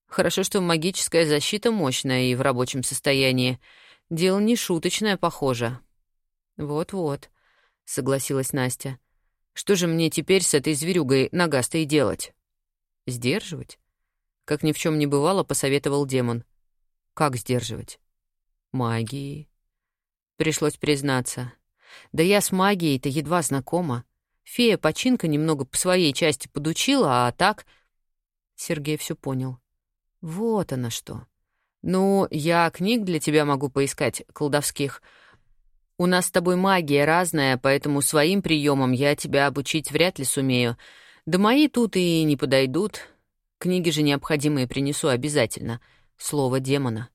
Хорошо, что магическая защита мощная и в рабочем состоянии. Дело не шуточное, похоже. Вот-вот, согласилась Настя. Что же мне теперь с этой зверюгой нагастой делать? Сдерживать? Как ни в чем не бывало, посоветовал демон. Как сдерживать? Магией. Пришлось признаться. Да я с магией-то едва знакома. Фея починка немного по своей части подучила, а так... Сергей все понял. Вот оно что. Ну, я книг для тебя могу поискать, колдовских. У нас с тобой магия разная, поэтому своим приемам я тебя обучить вряд ли сумею. Да мои тут и не подойдут. Книги же необходимые принесу обязательно. Слово демона.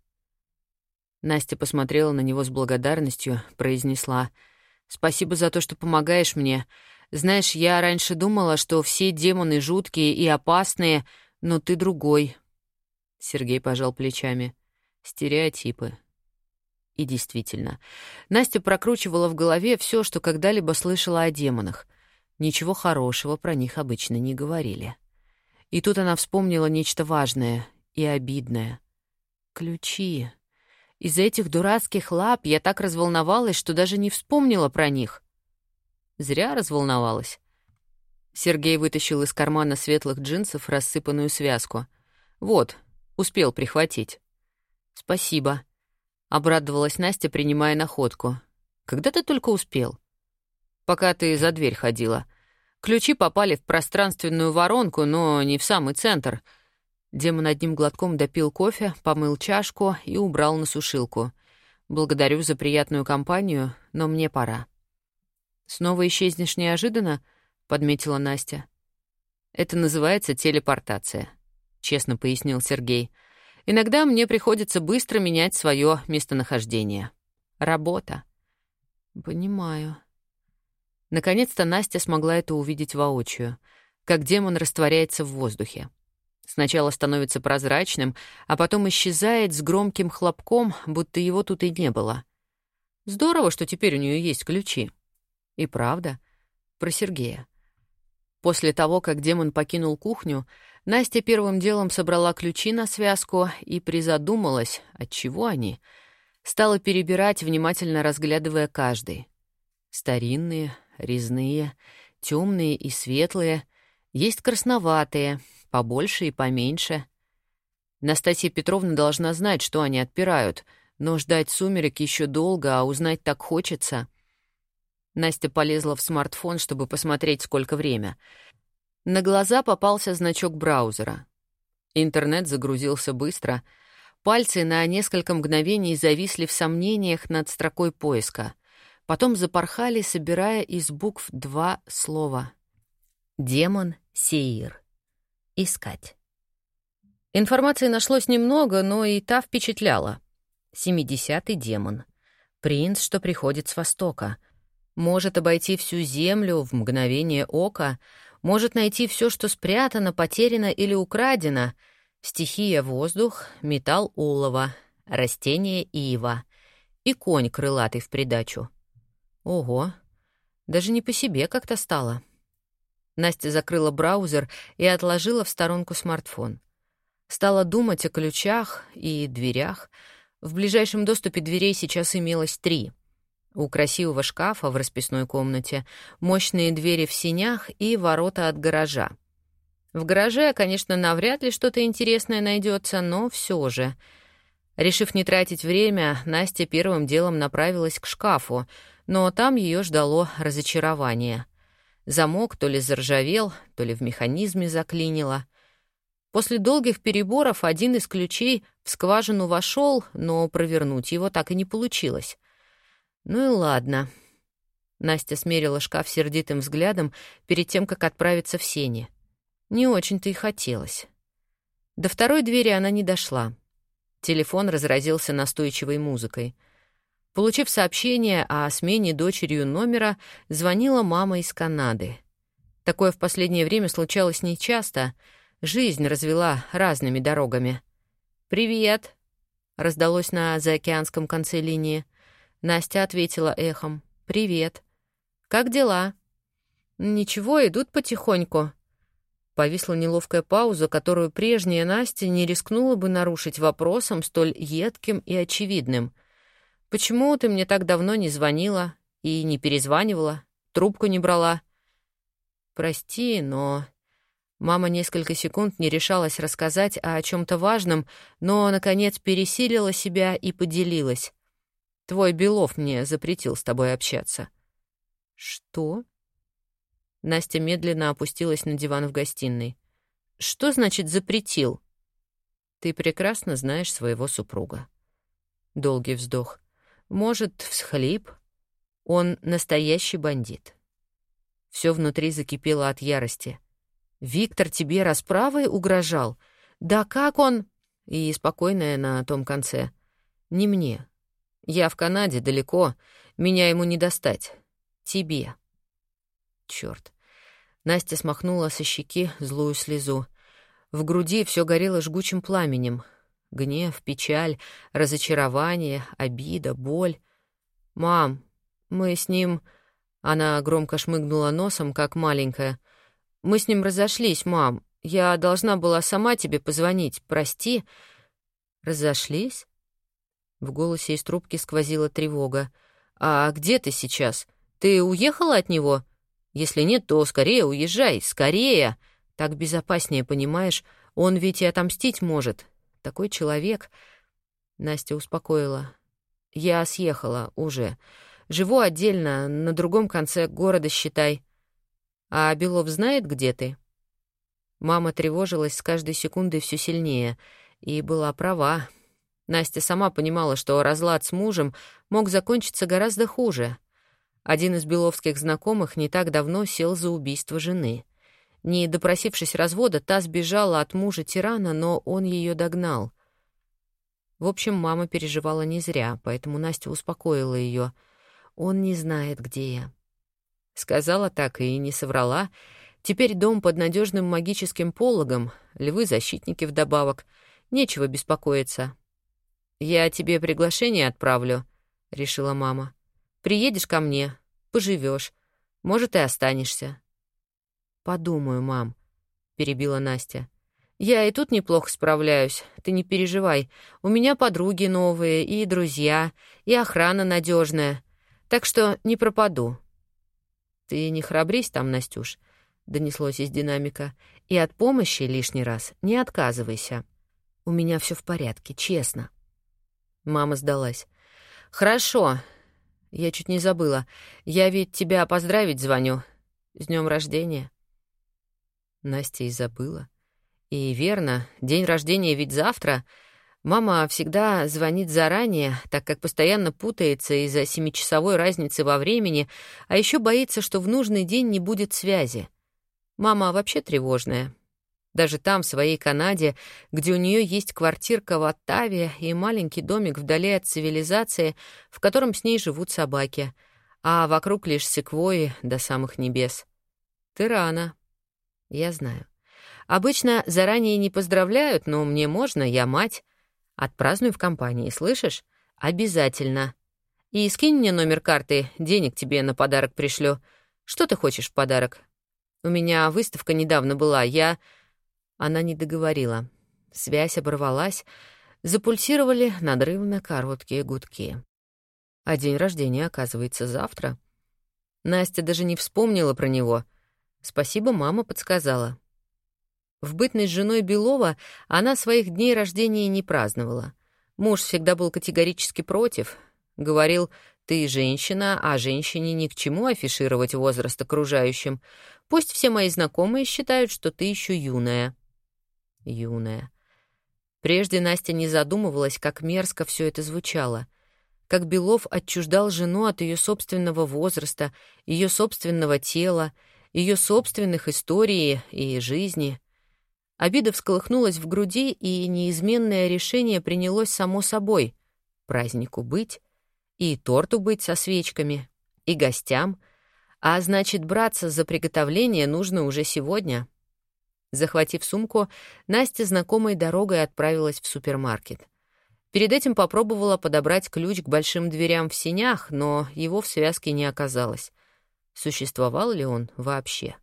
Настя посмотрела на него с благодарностью, произнесла. «Спасибо за то, что помогаешь мне. Знаешь, я раньше думала, что все демоны жуткие и опасные, но ты другой, Сергей пожал плечами. Стереотипы. И действительно, Настя прокручивала в голове все, что когда-либо слышала о демонах. Ничего хорошего про них обычно не говорили. И тут она вспомнила нечто важное и обидное. Ключи. Из-за этих дурацких лап я так разволновалась, что даже не вспомнила про них. Зря разволновалась. Сергей вытащил из кармана светлых джинсов рассыпанную связку. «Вот, Успел прихватить. Спасибо. Обрадовалась Настя, принимая находку. Когда ты только успел? Пока ты за дверь ходила. Ключи попали в пространственную воронку, но не в самый центр. Демон одним глотком допил кофе, помыл чашку и убрал на сушилку. Благодарю за приятную компанию, но мне пора. Снова исчезнешь неожиданно, подметила Настя. Это называется телепортация. — честно пояснил Сергей. «Иногда мне приходится быстро менять свое местонахождение. Работа». «Понимаю». Наконец-то Настя смогла это увидеть воочию, как демон растворяется в воздухе. Сначала становится прозрачным, а потом исчезает с громким хлопком, будто его тут и не было. Здорово, что теперь у нее есть ключи. И правда, про Сергея. После того, как демон покинул кухню, Настя первым делом собрала ключи на связку и призадумалась, от чего они. Стала перебирать, внимательно разглядывая каждый. Старинные, резные, темные и светлые, есть красноватые, побольше и поменьше. Настасья Петровна должна знать, что они отпирают, но ждать сумерек еще долго, а узнать так хочется — Настя полезла в смартфон, чтобы посмотреть, сколько время. На глаза попался значок браузера. Интернет загрузился быстро. Пальцы на несколько мгновений зависли в сомнениях над строкой поиска. Потом запорхали, собирая из букв два слова. «Демон Сеир. Искать». Информации нашлось немного, но и та впечатляла. Семидесятый демон. Принц, что приходит с Востока — может обойти всю землю в мгновение ока, может найти все, что спрятано, потеряно или украдено. Стихия — воздух, металл — олово, растение — ива и конь крылатый в придачу. Ого, даже не по себе как-то стало. Настя закрыла браузер и отложила в сторонку смартфон. Стала думать о ключах и дверях. В ближайшем доступе дверей сейчас имелось три. У красивого шкафа в расписной комнате, мощные двери в синях и ворота от гаража. В гараже, конечно, навряд ли что-то интересное найдется, но все же. Решив не тратить время, Настя первым делом направилась к шкафу, но там ее ждало разочарование. Замок то ли заржавел, то ли в механизме заклинило. После долгих переборов один из ключей в скважину вошел, но провернуть его так и не получилось. Ну и ладно. Настя смерила шкаф сердитым взглядом перед тем, как отправиться в сени. Не очень-то и хотелось. До второй двери она не дошла. Телефон разразился настойчивой музыкой. Получив сообщение о смене дочерью номера, звонила мама из Канады. Такое в последнее время случалось нечасто — Жизнь развела разными дорогами. «Привет!» — раздалось на заокеанском конце линии. Настя ответила эхом. «Привет. Как дела?» «Ничего, идут потихоньку». Повисла неловкая пауза, которую прежняя Настя не рискнула бы нарушить вопросом столь едким и очевидным. «Почему ты мне так давно не звонила и не перезванивала, трубку не брала?» «Прости, но...» Мама несколько секунд не решалась рассказать о чем-то важном, но, наконец, пересилила себя и поделилась. «Твой Белов мне запретил с тобой общаться». «Что?» Настя медленно опустилась на диван в гостиной. «Что значит «запретил»?» «Ты прекрасно знаешь своего супруга». Долгий вздох. «Может, всхлип? Он настоящий бандит». Все внутри закипело от ярости — Виктор тебе расправой угрожал? Да как он...» И спокойная на том конце. «Не мне. Я в Канаде, далеко. Меня ему не достать. Тебе». Черт. Настя смахнула со щеки злую слезу. В груди все горело жгучим пламенем. Гнев, печаль, разочарование, обида, боль. «Мам, мы с ним...» Она громко шмыгнула носом, как маленькая. Мы с ним разошлись, мам. Я должна была сама тебе позвонить. Прости. Разошлись? В голосе из трубки сквозила тревога. А где ты сейчас? Ты уехала от него? Если нет, то скорее уезжай, скорее. Так безопаснее, понимаешь? Он ведь и отомстить может. Такой человек. Настя успокоила. Я съехала уже. Живу отдельно, на другом конце города, считай. «А Белов знает, где ты?» Мама тревожилась с каждой секундой все сильнее и была права. Настя сама понимала, что разлад с мужем мог закончиться гораздо хуже. Один из беловских знакомых не так давно сел за убийство жены. Не допросившись развода, та сбежала от мужа-тирана, но он ее догнал. В общем, мама переживала не зря, поэтому Настя успокоила ее. «Он не знает, где я. Сказала так и не соврала. Теперь дом под надежным магическим пологом, львы-защитники вдобавок. Нечего беспокоиться. «Я тебе приглашение отправлю», — решила мама. «Приедешь ко мне, поживешь, может, и останешься». «Подумаю, мам», — перебила Настя. «Я и тут неплохо справляюсь, ты не переживай. У меня подруги новые, и друзья, и охрана надежная, так что не пропаду». «Ты не храбрись там, Настюш», — донеслось из динамика, «и от помощи лишний раз не отказывайся. У меня все в порядке, честно». Мама сдалась. «Хорошо. Я чуть не забыла. Я ведь тебя поздравить звоню. С днем рождения». Настя и забыла. И верно, день рождения ведь завтра — Мама всегда звонит заранее, так как постоянно путается из-за семичасовой разницы во времени, а еще боится, что в нужный день не будет связи. Мама вообще тревожная. Даже там, в своей Канаде, где у нее есть квартирка в Оттаве и маленький домик вдали от цивилизации, в котором с ней живут собаки, а вокруг лишь секвои до самых небес. Ты рано. Я знаю. Обычно заранее не поздравляют, но мне можно, я мать. Отпразднуй в компании, слышишь? Обязательно. И скинь мне номер карты, денег тебе на подарок пришлю. Что ты хочешь в подарок? У меня выставка недавно была, я...» Она не договорила. Связь оборвалась, запульсировали надрывно короткие гудки. А день рождения, оказывается, завтра. Настя даже не вспомнила про него. Спасибо, мама подсказала. В бытность женой Белова она своих дней рождения не праздновала. Муж всегда был категорически против. Говорил, ты женщина, а женщине ни к чему афишировать возраст окружающим. Пусть все мои знакомые считают, что ты еще юная. Юная. Прежде Настя не задумывалась, как мерзко все это звучало. Как Белов отчуждал жену от ее собственного возраста, ее собственного тела, ее собственных историй и жизни. Обида всколыхнулась в груди, и неизменное решение принялось само собой. Празднику быть, и торту быть со свечками, и гостям, а значит, браться за приготовление нужно уже сегодня — Захватив сумку, Настя знакомой дорогой отправилась в супермаркет. Перед этим попробовала подобрать ключ к большим дверям в синях, но его в связке не оказалось. Существовал ли он вообще?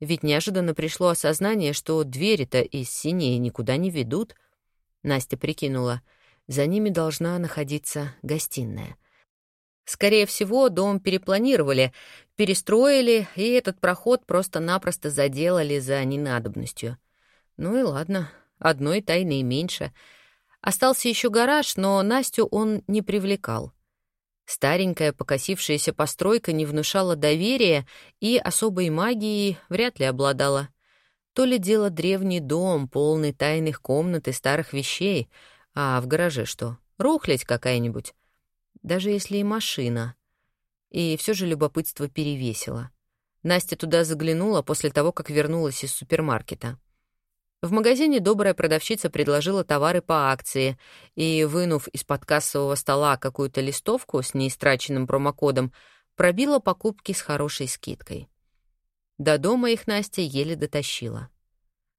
Ведь неожиданно пришло осознание, что двери-то из синей никуда не ведут. Настя прикинула, за ними должна находиться гостиная. Скорее всего, дом перепланировали, перестроили, и этот проход просто-напросто заделали за ненадобностью. Ну и ладно, одной тайны меньше. Остался еще гараж, но Настю он не привлекал. Старенькая покосившаяся постройка не внушала доверия и особой магией вряд ли обладала. То ли дело древний дом, полный тайных комнат и старых вещей, а в гараже что, рухлядь какая-нибудь? Даже если и машина. И все же любопытство перевесило. Настя туда заглянула после того, как вернулась из супермаркета. В магазине добрая продавщица предложила товары по акции и, вынув из-под кассового стола какую-то листовку с неистраченным промокодом, пробила покупки с хорошей скидкой. До дома их Настя еле дотащила.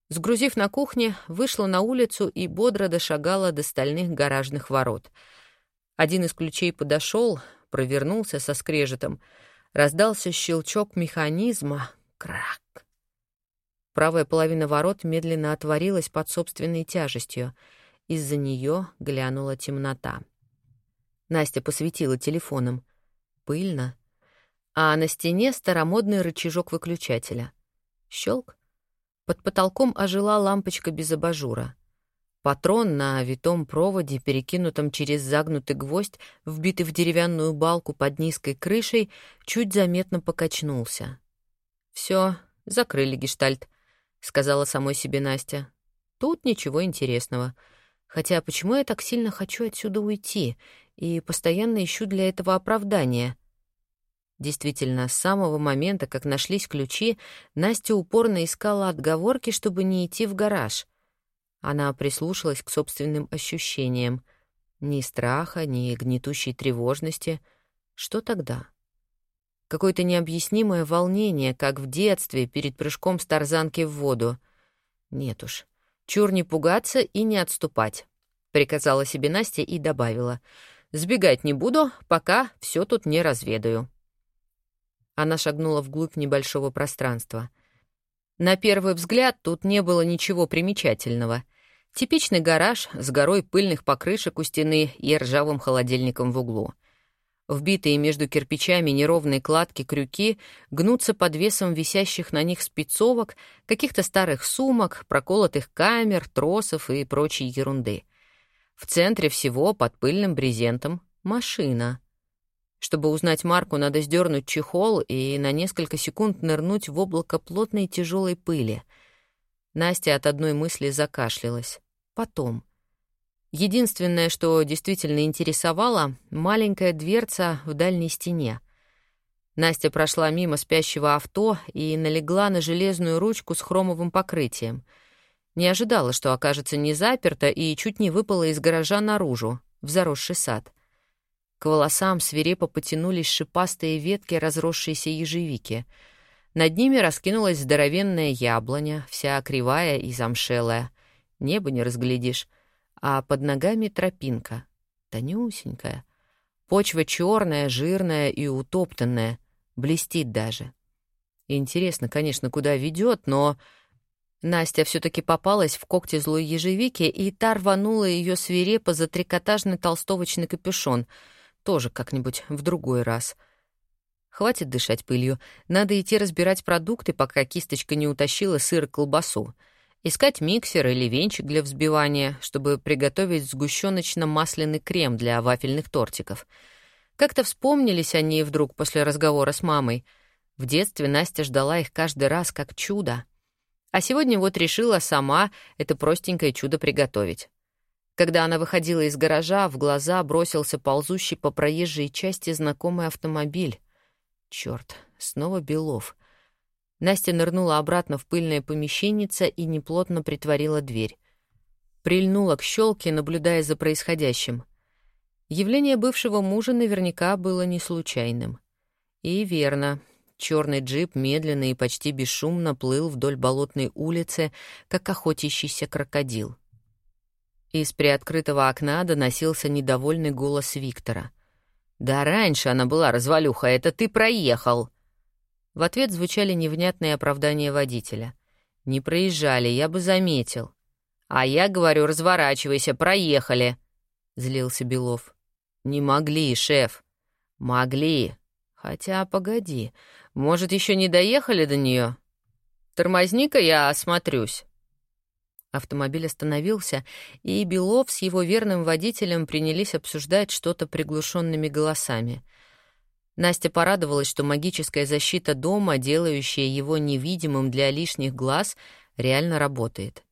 Сгрузив на кухне, вышла на улицу и бодро дошагала до стальных гаражных ворот — один из ключей подошел, провернулся со скрежетом. Раздался щелчок механизма. Крак. Правая половина ворот медленно отворилась под собственной тяжестью. Из-за нее глянула темнота. Настя посветила телефоном. Пыльно. А на стене старомодный рычажок выключателя. Щелк. Под потолком ожила лампочка без абажура. Патрон на витом проводе, перекинутом через загнутый гвоздь, вбитый в деревянную балку под низкой крышей, чуть заметно покачнулся. Все, закрыли гештальт», — сказала самой себе Настя. «Тут ничего интересного. Хотя почему я так сильно хочу отсюда уйти и постоянно ищу для этого оправдания?» Действительно, с самого момента, как нашлись ключи, Настя упорно искала отговорки, чтобы не идти в гараж — она прислушалась к собственным ощущениям. Ни страха, ни гнетущей тревожности. Что тогда? Какое-то необъяснимое волнение, как в детстве перед прыжком с тарзанки в воду. Нет уж, чур не пугаться и не отступать, — приказала себе Настя и добавила. «Сбегать не буду, пока все тут не разведаю». Она шагнула вглубь небольшого пространства. На первый взгляд тут не было ничего примечательного. Типичный гараж с горой пыльных покрышек у стены и ржавым холодильником в углу. Вбитые между кирпичами неровные кладки-крюки гнутся под весом висящих на них спецовок, каких-то старых сумок, проколотых камер, тросов и прочей ерунды. В центре всего, под пыльным брезентом, машина. Чтобы узнать марку, надо сдернуть чехол и на несколько секунд нырнуть в облако плотной тяжелой пыли — Настя от одной мысли закашлялась. Потом. Единственное, что действительно интересовало — маленькая дверца в дальней стене. Настя прошла мимо спящего авто и налегла на железную ручку с хромовым покрытием. Не ожидала, что окажется не заперта, и чуть не выпала из гаража наружу, в заросший сад. К волосам свирепо потянулись шипастые ветки разросшейся ежевики — над ними раскинулась здоровенная яблоня, вся кривая и замшелая. Небо не разглядишь. А под ногами тропинка, тонюсенькая. Почва черная, жирная и утоптанная, блестит даже. Интересно, конечно, куда ведет, но... Настя все-таки попалась в когти злой ежевики, и та рванула ее свирепо за трикотажный толстовочный капюшон. Тоже как-нибудь в другой раз. Хватит дышать пылью. Надо идти разбирать продукты, пока кисточка не утащила сыр и колбасу. Искать миксер или венчик для взбивания, чтобы приготовить сгущеночно-масляный крем для вафельных тортиков. Как-то вспомнились они вдруг после разговора с мамой. В детстве Настя ждала их каждый раз как чудо. А сегодня вот решила сама это простенькое чудо приготовить. Когда она выходила из гаража, в глаза бросился ползущий по проезжей части знакомый автомобиль. Черт, снова Белов. Настя нырнула обратно в пыльное помещеннице и неплотно притворила дверь. Прильнула к щелке, наблюдая за происходящим. Явление бывшего мужа наверняка было не случайным. И верно, Черный джип медленно и почти бесшумно плыл вдоль болотной улицы, как охотящийся крокодил. Из приоткрытого окна доносился недовольный голос Виктора. «Да раньше она была развалюха, это ты проехал!» В ответ звучали невнятные оправдания водителя. «Не проезжали, я бы заметил». «А я говорю, разворачивайся, проехали!» — злился Белов. «Не могли, шеф». «Могли. Хотя, погоди, может, еще не доехали до нее? Тормозни-ка я осмотрюсь». Автомобиль остановился, и Белов с его верным водителем принялись обсуждать что-то приглушенными голосами. Настя порадовалась, что магическая защита дома, делающая его невидимым для лишних глаз, реально работает.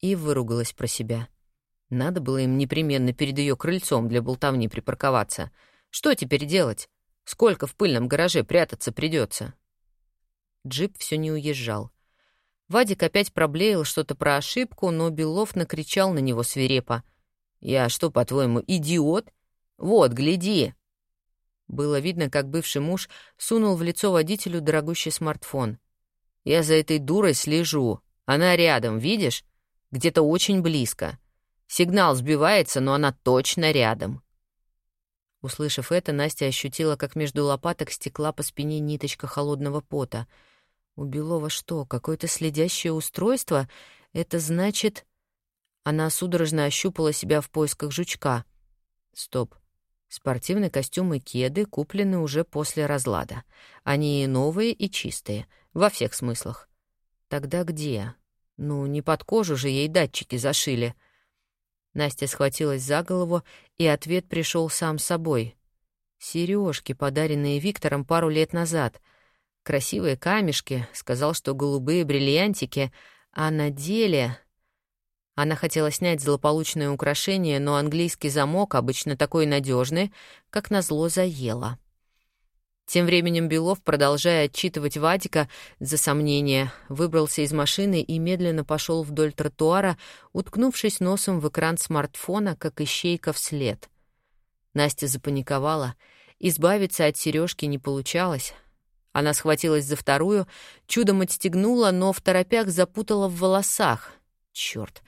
И выругалась про себя. Надо было им непременно перед ее крыльцом для болтовни припарковаться. Что теперь делать? Сколько в пыльном гараже прятаться придется? Джип все не уезжал. Вадик опять проблеял что-то про ошибку, но Белов накричал на него свирепо. «Я что, по-твоему, идиот? Вот, гляди!» Было видно, как бывший муж сунул в лицо водителю дорогущий смартфон. «Я за этой дурой слежу. Она рядом, видишь? Где-то очень близко. Сигнал сбивается, но она точно рядом». Услышав это, Настя ощутила, как между лопаток стекла по спине ниточка холодного пота. У Белова что, какое-то следящее устройство? Это значит... Она судорожно ощупала себя в поисках жучка. Стоп. Спортивный костюм и кеды куплены уже после разлада. Они новые и чистые, во всех смыслах. Тогда где? Ну, не под кожу же ей датчики зашили — Настя схватилась за голову, и ответ пришел сам собой. Сережки, подаренные Виктором пару лет назад. Красивые камешки, сказал, что голубые бриллиантики, а на деле... Она хотела снять злополучное украшение, но английский замок, обычно такой надежный, как назло заело. Тем временем Белов, продолжая отчитывать Вадика за сомнение, выбрался из машины и медленно пошел вдоль тротуара, уткнувшись носом в экран смартфона, как ищейка вслед. Настя запаниковала. Избавиться от сережки не получалось. Она схватилась за вторую, чудом отстегнула, но в торопях запутала в волосах. Черт!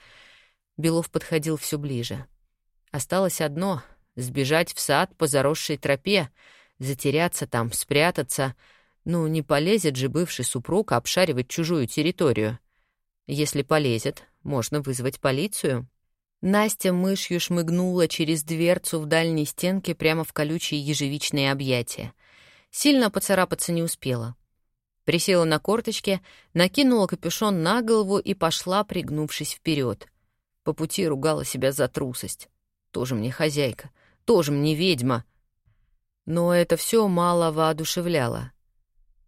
Белов подходил все ближе. Осталось одно — сбежать в сад по заросшей тропе — затеряться там, спрятаться. Ну, не полезет же бывший супруг обшаривать чужую территорию. Если полезет, можно вызвать полицию. Настя мышью шмыгнула через дверцу в дальней стенке прямо в колючие ежевичные объятия. Сильно поцарапаться не успела. Присела на корточки, накинула капюшон на голову и пошла, пригнувшись вперед. По пути ругала себя за трусость. Тоже мне хозяйка, тоже мне ведьма. Но это все мало воодушевляло.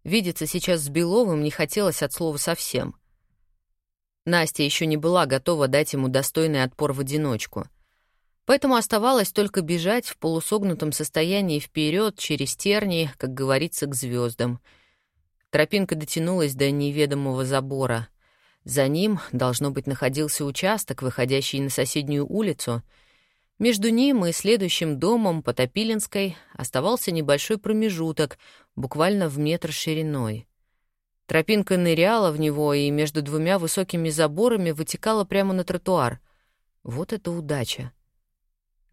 Видеться сейчас с Беловым не хотелось от слова совсем. Настя еще не была готова дать ему достойный отпор в одиночку. Поэтому оставалось только бежать в полусогнутом состоянии вперед через тернии, как говорится, к звездам. Тропинка дотянулась до неведомого забора. За ним, должно быть, находился участок, выходящий на соседнюю улицу — между ним и следующим домом по Топилинской оставался небольшой промежуток, буквально в метр шириной. Тропинка ныряла в него и между двумя высокими заборами вытекала прямо на тротуар. Вот это удача!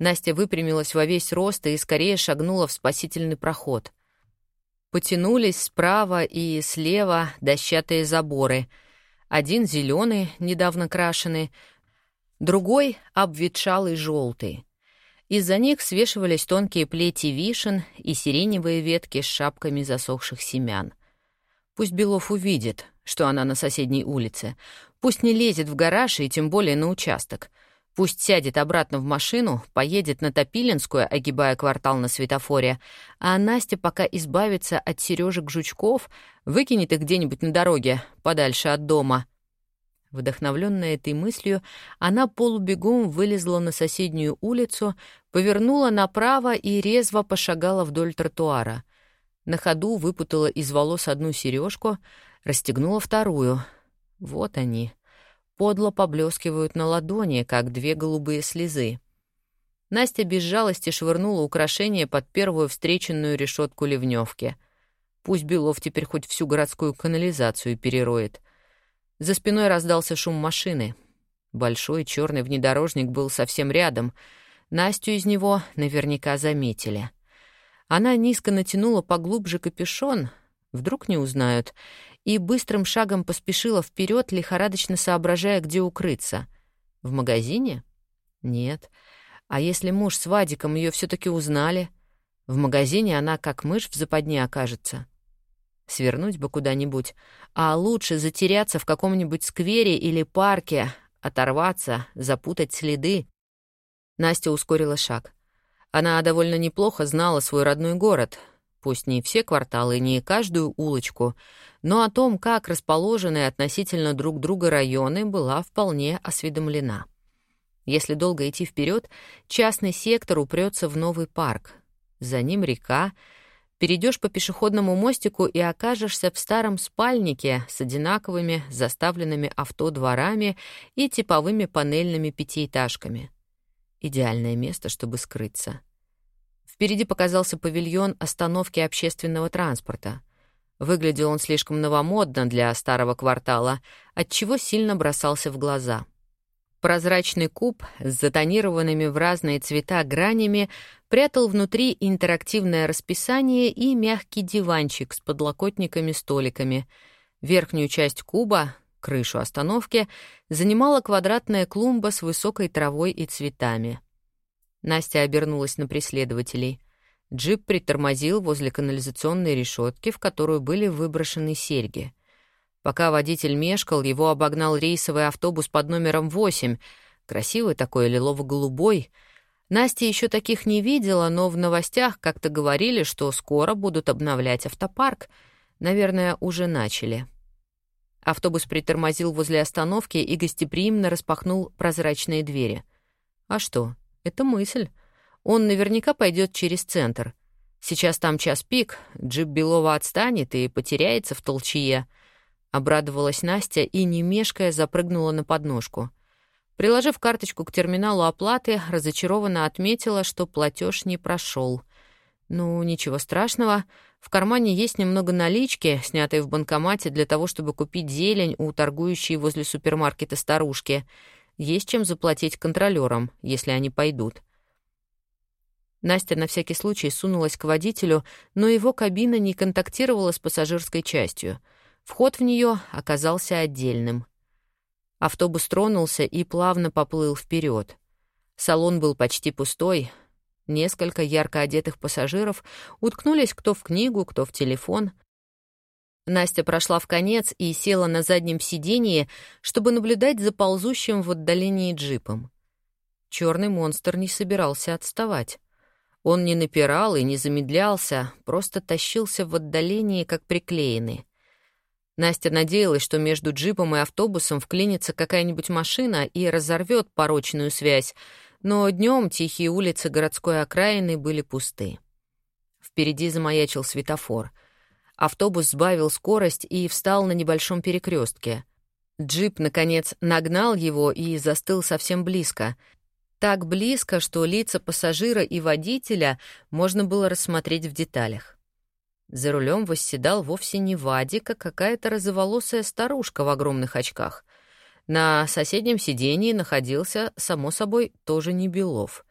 Настя выпрямилась во весь рост и скорее шагнула в спасительный проход. Потянулись справа и слева дощатые заборы. Один зеленый, недавно крашеный, другой — обветшалый желтый. Из-за них свешивались тонкие плети вишен и сиреневые ветки с шапками засохших семян. Пусть Белов увидит, что она на соседней улице. Пусть не лезет в гараж и тем более на участок. Пусть сядет обратно в машину, поедет на Топилинскую, огибая квартал на светофоре, а Настя пока избавится от сережек жучков, выкинет их где-нибудь на дороге, подальше от дома — Вдохновленная этой мыслью, она полубегом вылезла на соседнюю улицу, повернула направо и резво пошагала вдоль тротуара. На ходу выпутала из волос одну сережку, расстегнула вторую. Вот они. Подло поблескивают на ладони, как две голубые слезы. Настя без жалости швырнула украшение под первую встреченную решетку ливневки. Пусть Белов теперь хоть всю городскую канализацию перероет — за спиной раздался шум машины. Большой черный внедорожник был совсем рядом. Настю из него наверняка заметили. Она низко натянула поглубже капюшон, вдруг не узнают, и быстрым шагом поспешила вперед, лихорадочно соображая, где укрыться. В магазине? Нет. А если муж с Вадиком ее все-таки узнали? В магазине она как мышь в западне окажется. Свернуть бы куда-нибудь, а лучше затеряться в каком-нибудь сквере или парке, оторваться, запутать следы. Настя ускорила шаг. Она довольно неплохо знала свой родной город, пусть не все кварталы, не каждую улочку, но о том, как расположены относительно друг друга районы, была вполне осведомлена. Если долго идти вперед, частный сектор упрется в новый парк. За ним река, Перейдешь по пешеходному мостику и окажешься в старом спальнике с одинаковыми заставленными авто дворами и типовыми панельными пятиэтажками. Идеальное место, чтобы скрыться. Впереди показался павильон остановки общественного транспорта. Выглядел он слишком новомодно для старого квартала, отчего сильно бросался в глаза — Прозрачный куб с затонированными в разные цвета гранями прятал внутри интерактивное расписание и мягкий диванчик с подлокотниками-столиками. Верхнюю часть куба, крышу остановки, занимала квадратная клумба с высокой травой и цветами. Настя обернулась на преследователей. Джип притормозил возле канализационной решетки, в которую были выброшены серьги — Пока водитель мешкал, его обогнал рейсовый автобус под номером 8. Красивый такой, лилово-голубой. Настя еще таких не видела, но в новостях как-то говорили, что скоро будут обновлять автопарк. Наверное, уже начали. Автобус притормозил возле остановки и гостеприимно распахнул прозрачные двери. А что? Это мысль. Он наверняка пойдет через центр. Сейчас там час пик, джип Белова отстанет и потеряется в толчье — Обрадовалась Настя и, не мешкая, запрыгнула на подножку. Приложив карточку к терминалу оплаты, разочарованно отметила, что платеж не прошел. Ну, ничего страшного. В кармане есть немного налички, снятой в банкомате для того, чтобы купить зелень у торгующей возле супермаркета старушки. Есть чем заплатить контролерам, если они пойдут. Настя на всякий случай сунулась к водителю, но его кабина не контактировала с пассажирской частью — Вход в нее оказался отдельным. Автобус тронулся и плавно поплыл вперед. Салон был почти пустой. Несколько ярко одетых пассажиров уткнулись кто в книгу, кто в телефон. Настя прошла в конец и села на заднем сиденье, чтобы наблюдать за ползущим в отдалении джипом. Черный монстр не собирался отставать. Он не напирал и не замедлялся, просто тащился в отдалении, как приклеенный. Настя надеялась, что между джипом и автобусом вклинится какая-нибудь машина и разорвет порочную связь, но днем тихие улицы городской окраины были пусты. Впереди замаячил светофор. Автобус сбавил скорость и встал на небольшом перекрестке. Джип, наконец, нагнал его и застыл совсем близко. Так близко, что лица пассажира и водителя можно было рассмотреть в деталях. За рулем восседал вовсе не Вадик, а какая-то розоволосая старушка в огромных очках. На соседнем сидении находился, само собой, тоже не Белов.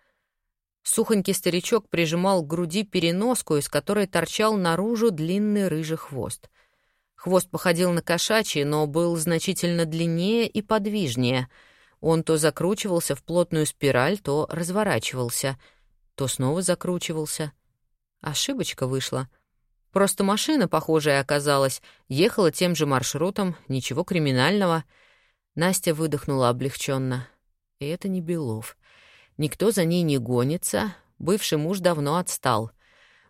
Сухонький старичок прижимал к груди переноску, из которой торчал наружу длинный рыжий хвост. Хвост походил на кошачий, но был значительно длиннее и подвижнее. Он то закручивался в плотную спираль, то разворачивался, то снова закручивался. Ошибочка вышла. Просто машина, похожая, оказалась, ехала тем же маршрутом, ничего криминального. Настя выдохнула облегченно. И это не Белов. Никто за ней не гонится, бывший муж давно отстал.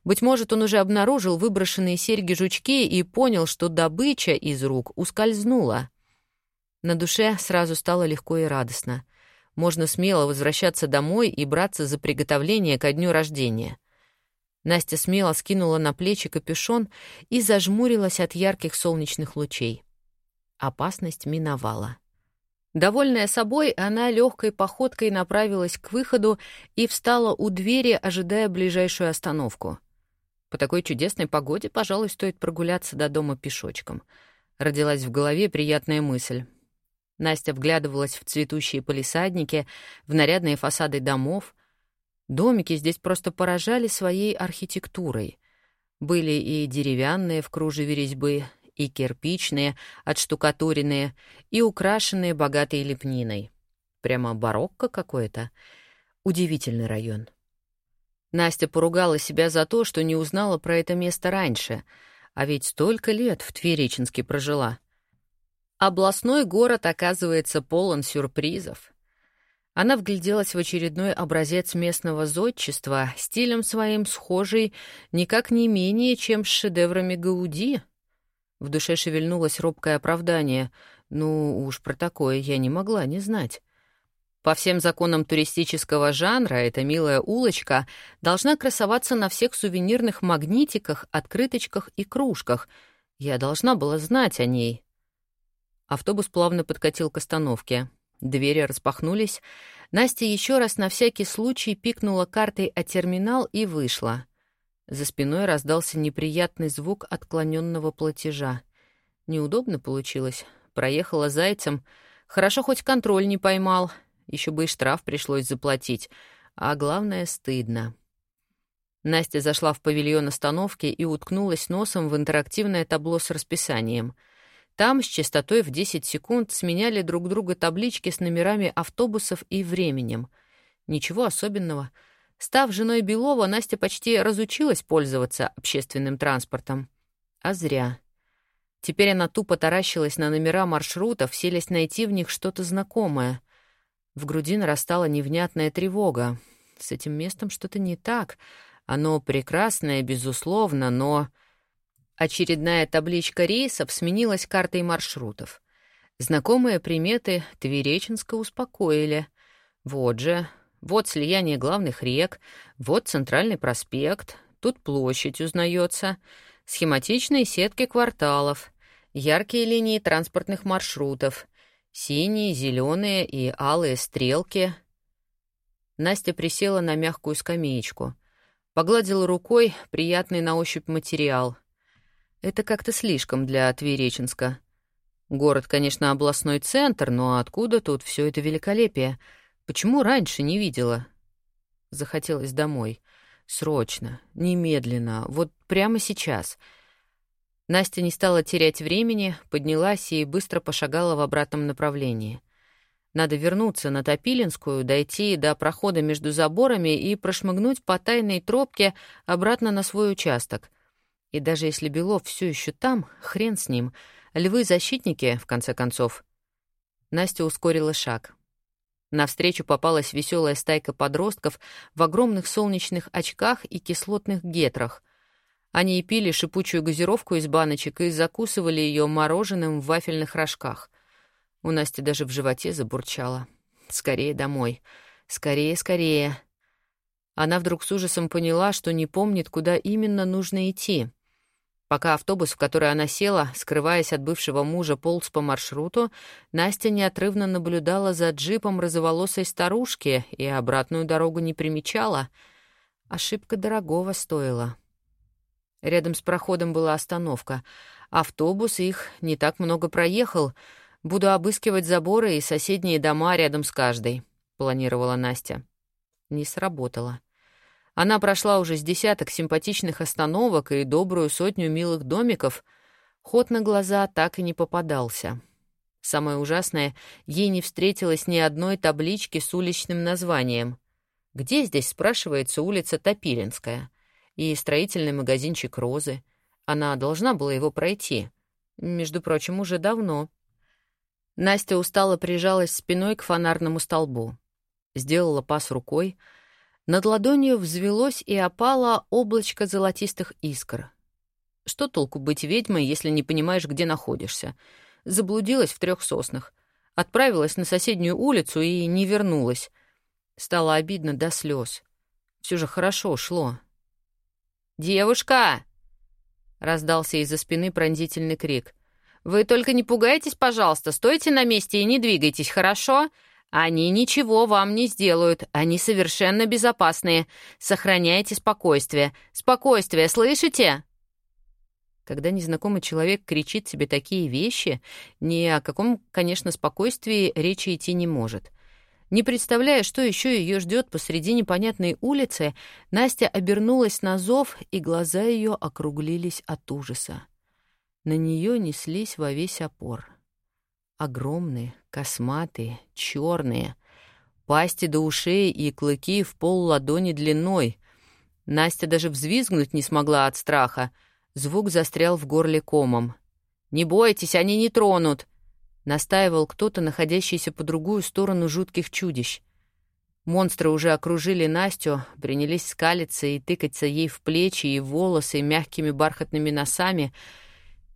Быть может, он уже обнаружил выброшенные серьги-жучки и понял, что добыча из рук ускользнула. На душе сразу стало легко и радостно. Можно смело возвращаться домой и браться за приготовление ко дню рождения. Настя смело скинула на плечи капюшон и зажмурилась от ярких солнечных лучей. Опасность миновала. Довольная собой, она легкой походкой направилась к выходу и встала у двери, ожидая ближайшую остановку. По такой чудесной погоде, пожалуй, стоит прогуляться до дома пешочком. Родилась в голове приятная мысль. Настя вглядывалась в цветущие полисадники, в нарядные фасады домов. Домики здесь просто поражали своей архитектурой. Были и деревянные в кружеве резьбы, и кирпичные, отштукатуренные, и украшенные богатой лепниной. Прямо барокко какое-то. Удивительный район. Настя поругала себя за то, что не узнала про это место раньше, а ведь столько лет в Тверичинске прожила. Областной город, оказывается, полон сюрпризов. Она вгляделась в очередной образец местного зодчества, стилем своим схожий никак не менее, чем с шедеврами Гауди — в душе шевельнулось робкое оправдание. Ну уж про такое я не могла не знать. По всем законам туристического жанра эта милая улочка должна красоваться на всех сувенирных магнитиках, открыточках и кружках. Я должна была знать о ней. Автобус плавно подкатил к остановке. Двери распахнулись. Настя еще раз на всякий случай пикнула картой о терминал и вышла. За спиной раздался неприятный звук отклоненного платежа. Неудобно получилось. Проехала зайцем. Хорошо, хоть контроль не поймал. Еще бы и штраф пришлось заплатить. А главное, стыдно. Настя зашла в павильон остановки и уткнулась носом в интерактивное табло с расписанием. Там с частотой в 10 секунд сменяли друг друга таблички с номерами автобусов и временем. Ничего особенного — Став женой Белова, Настя почти разучилась пользоваться общественным транспортом. А зря. Теперь она тупо таращилась на номера маршрутов, селись найти в них что-то знакомое. В груди нарастала невнятная тревога. С этим местом что-то не так. Оно прекрасное, безусловно, но... Очередная табличка рейсов сменилась картой маршрутов. Знакомые приметы Твереченска успокоили. Вот же, вот слияние главных рек, вот центральный проспект, тут площадь узнается, схематичные сетки кварталов, яркие линии транспортных маршрутов, синие, зеленые и алые стрелки. Настя присела на мягкую скамеечку, погладила рукой приятный на ощупь материал. Это как-то слишком для Твереченска. Город, конечно, областной центр, но откуда тут все это великолепие — Почему раньше не видела? Захотелось домой. Срочно, немедленно, вот прямо сейчас. Настя не стала терять времени, поднялась и быстро пошагала в обратном направлении. Надо вернуться на Топилинскую, дойти до прохода между заборами и прошмыгнуть по тайной тропке обратно на свой участок. И даже если Белов все еще там, хрен с ним. Львы-защитники, в конце концов. Настя ускорила шаг. Навстречу попалась веселая стайка подростков в огромных солнечных очках и кислотных гетрах. Они и пили шипучую газировку из баночек и закусывали ее мороженым в вафельных рожках. У Насти даже в животе забурчало. «Скорее домой! Скорее, скорее!» Она вдруг с ужасом поняла, что не помнит, куда именно нужно идти. Пока автобус, в который она села, скрываясь от бывшего мужа, полз по маршруту, Настя неотрывно наблюдала за джипом розоволосой старушки и обратную дорогу не примечала. Ошибка дорогого стоила. Рядом с проходом была остановка. Автобус их не так много проехал. Буду обыскивать заборы и соседние дома рядом с каждой, — планировала Настя. Не сработало. Она прошла уже с десяток симпатичных остановок и добрую сотню милых домиков. Ход на глаза так и не попадался. Самое ужасное, ей не встретилось ни одной таблички с уличным названием. Где здесь, спрашивается, улица Топилинская? И строительный магазинчик «Розы». Она должна была его пройти. Между прочим, уже давно. Настя устало прижалась спиной к фонарному столбу. Сделала пас рукой. Над ладонью взвелось и опало облачко золотистых искр. Что толку быть ведьмой, если не понимаешь, где находишься? Заблудилась в трех соснах. Отправилась на соседнюю улицу и не вернулась. Стало обидно до слез. Все же хорошо шло. «Девушка!» — раздался из-за спины пронзительный крик. «Вы только не пугайтесь, пожалуйста, стойте на месте и не двигайтесь, хорошо? Они ничего вам не сделают, они совершенно безопасные. Сохраняйте спокойствие. Спокойствие, слышите?» Когда незнакомый человек кричит себе такие вещи, ни о каком, конечно, спокойствии речи идти не может. Не представляя, что еще ее ждет посреди непонятной улицы, Настя обернулась на зов, и глаза ее округлились от ужаса. На нее неслись во весь опор. Огромные, косматые, черные, пасти до ушей и клыки в пол ладони длиной. Настя даже взвизгнуть не смогла от страха. Звук застрял в горле комом. «Не бойтесь, они не тронут!» Настаивал кто-то, находящийся по другую сторону жутких чудищ. Монстры уже окружили Настю, принялись скалиться и тыкаться ей в плечи и волосы мягкими бархатными носами.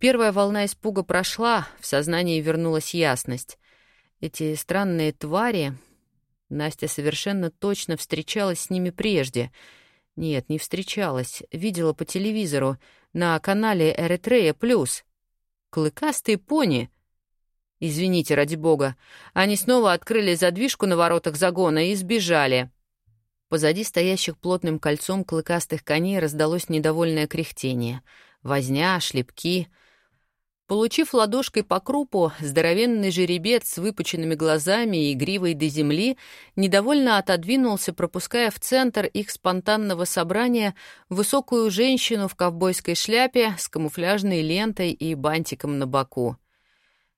Первая волна испуга прошла, в сознании вернулась ясность. Эти странные твари... Настя совершенно точно встречалась с ними прежде. Нет, не встречалась, видела по телевизору на канале «Эритрея Плюс». Клыкастые пони — Извините, ради бога. Они снова открыли задвижку на воротах загона и сбежали. Позади стоящих плотным кольцом клыкастых коней раздалось недовольное кряхтение. Возня, шлепки. Получив ладошкой по крупу, здоровенный жеребец с выпученными глазами и гривой до земли недовольно отодвинулся, пропуская в центр их спонтанного собрания высокую женщину в ковбойской шляпе с камуфляжной лентой и бантиком на боку.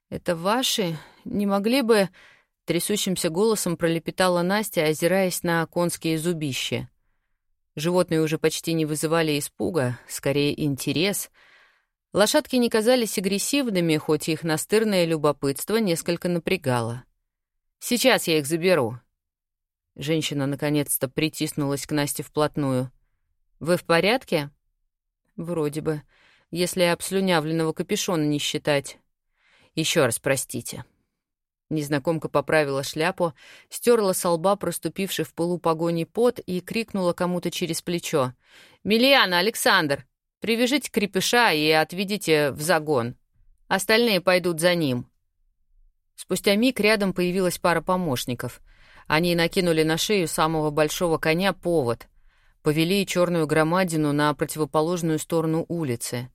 «Это ваши? Не могли бы...» — трясущимся голосом пролепетала Настя, озираясь на конские зубища. Животные уже почти не вызывали испуга, скорее интерес. Лошадки не казались агрессивными, хоть их настырное любопытство несколько напрягало. «Сейчас я их заберу». Женщина наконец-то притиснулась к Насте вплотную. «Вы в порядке?» «Вроде бы, если обслюнявленного капюшона не считать». Еще раз простите». Незнакомка поправила шляпу, стерла со лба проступивший в полу погони пот и крикнула кому-то через плечо. «Миллиана, Александр, привяжите крепыша и отведите в загон. Остальные пойдут за ним». Спустя миг рядом появилась пара помощников. Они накинули на шею самого большого коня повод, повели черную громадину на противоположную сторону улицы.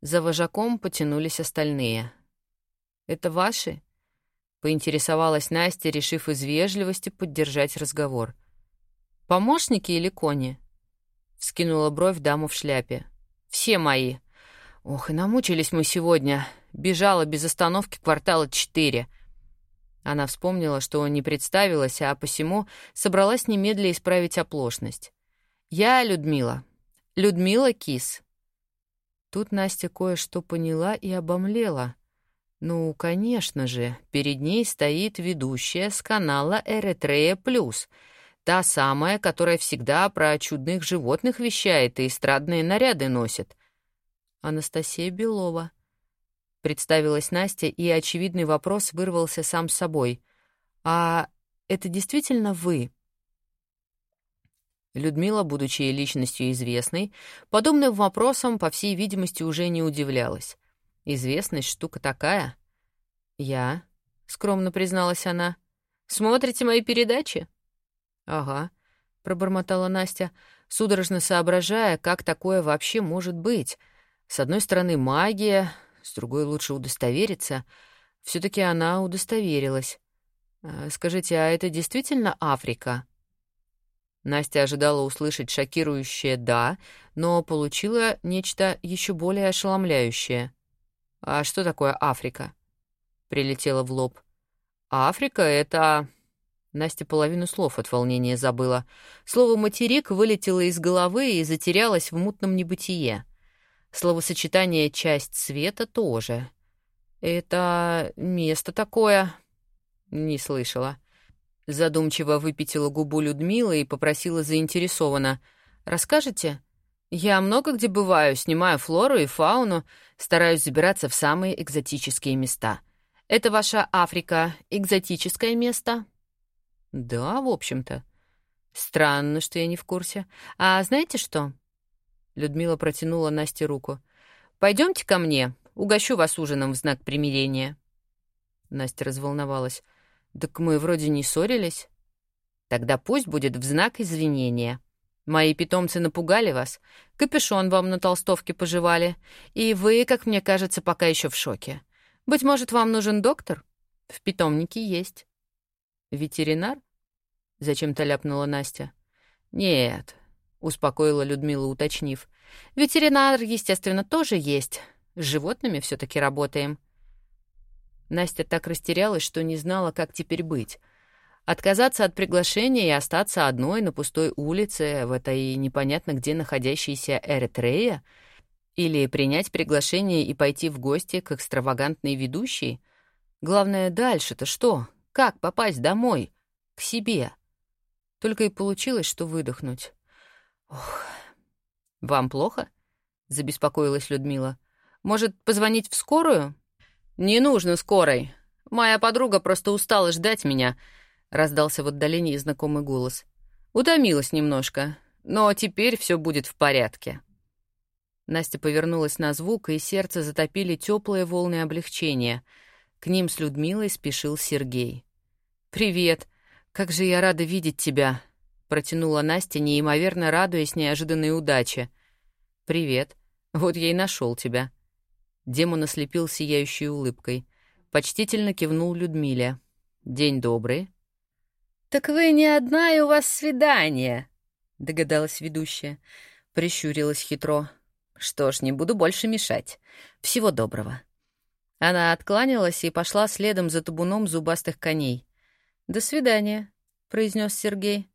За вожаком потянулись остальные — это ваши?» — поинтересовалась Настя, решив из вежливости поддержать разговор. «Помощники или кони?» — вскинула бровь даму в шляпе. «Все мои. Ох, и намучились мы сегодня. Бежала без остановки квартала четыре». Она вспомнила, что не представилась, а посему собралась немедля исправить оплошность. «Я Людмила. Людмила Кис». Тут Настя кое-что поняла и обомлела — ну, конечно же, перед ней стоит ведущая с канала Эритрея Плюс, та самая, которая всегда про чудных животных вещает и эстрадные наряды носит. Анастасия Белова. Представилась Настя, и очевидный вопрос вырвался сам собой. «А это действительно вы?» Людмила, будучи личностью известной, подобным вопросам, по всей видимости, уже не удивлялась. Известность штука такая. Я, скромно призналась она. Смотрите мои передачи? Ага, пробормотала Настя, судорожно соображая, как такое вообще может быть. С одной стороны магия, с другой лучше удостовериться. все таки она удостоверилась. А, скажите, а это действительно Африка? Настя ожидала услышать шокирующее «да», но получила нечто еще более ошеломляющее. «А что такое Африка?» — прилетела в лоб. «Африка — это...» Настя половину слов от волнения забыла. Слово «материк» вылетело из головы и затерялось в мутном небытие. Словосочетание «часть света» тоже. «Это место такое...» Не слышала. Задумчиво выпятила губу Людмила и попросила заинтересованно. «Расскажете?» «Я много где бываю, снимаю флору и фауну, стараюсь забираться в самые экзотические места. Это ваша Африка экзотическое место?» «Да, в общем-то». «Странно, что я не в курсе. А знаете что?» Людмила протянула Насте руку. «Пойдемте ко мне, угощу вас ужином в знак примирения». Настя разволновалась. «Так мы вроде не ссорились». «Тогда пусть будет в знак извинения. Мои питомцы напугали вас, капюшон вам на толстовке пожевали, и вы, как мне кажется, пока еще в шоке. Быть может, вам нужен доктор? В питомнике есть». «Ветеринар?» — зачем-то ляпнула Настя. «Нет», — успокоила Людмила, уточнив. «Ветеринар, естественно, тоже есть. С животными все таки работаем». Настя так растерялась, что не знала, как теперь быть. Отказаться от приглашения и остаться одной на пустой улице в этой непонятно где находящейся Эритрея? Или принять приглашение и пойти в гости к экстравагантной ведущей? Главное, дальше-то что? Как попасть домой? К себе? Только и получилось, что выдохнуть. Ох. «Вам плохо?» — забеспокоилась Людмила. «Может, позвонить в скорую?» «Не нужно скорой. Моя подруга просто устала ждать меня», — раздался в отдалении знакомый голос. «Утомилась немножко, но теперь все будет в порядке». Настя повернулась на звук, и сердце затопили теплые волны облегчения. К ним с Людмилой спешил Сергей. «Привет! Как же я рада видеть тебя!» — протянула Настя, неимоверно радуясь неожиданной удаче. «Привет. Вот я и нашел тебя», Демон ослепил сияющей улыбкой. Почтительно кивнул Людмиле. «День добрый». «Так вы не одна, и у вас свидание», — догадалась ведущая. Прищурилась хитро. «Что ж, не буду больше мешать. Всего доброго». Она откланялась и пошла следом за табуном зубастых коней. «До свидания», — произнес Сергей.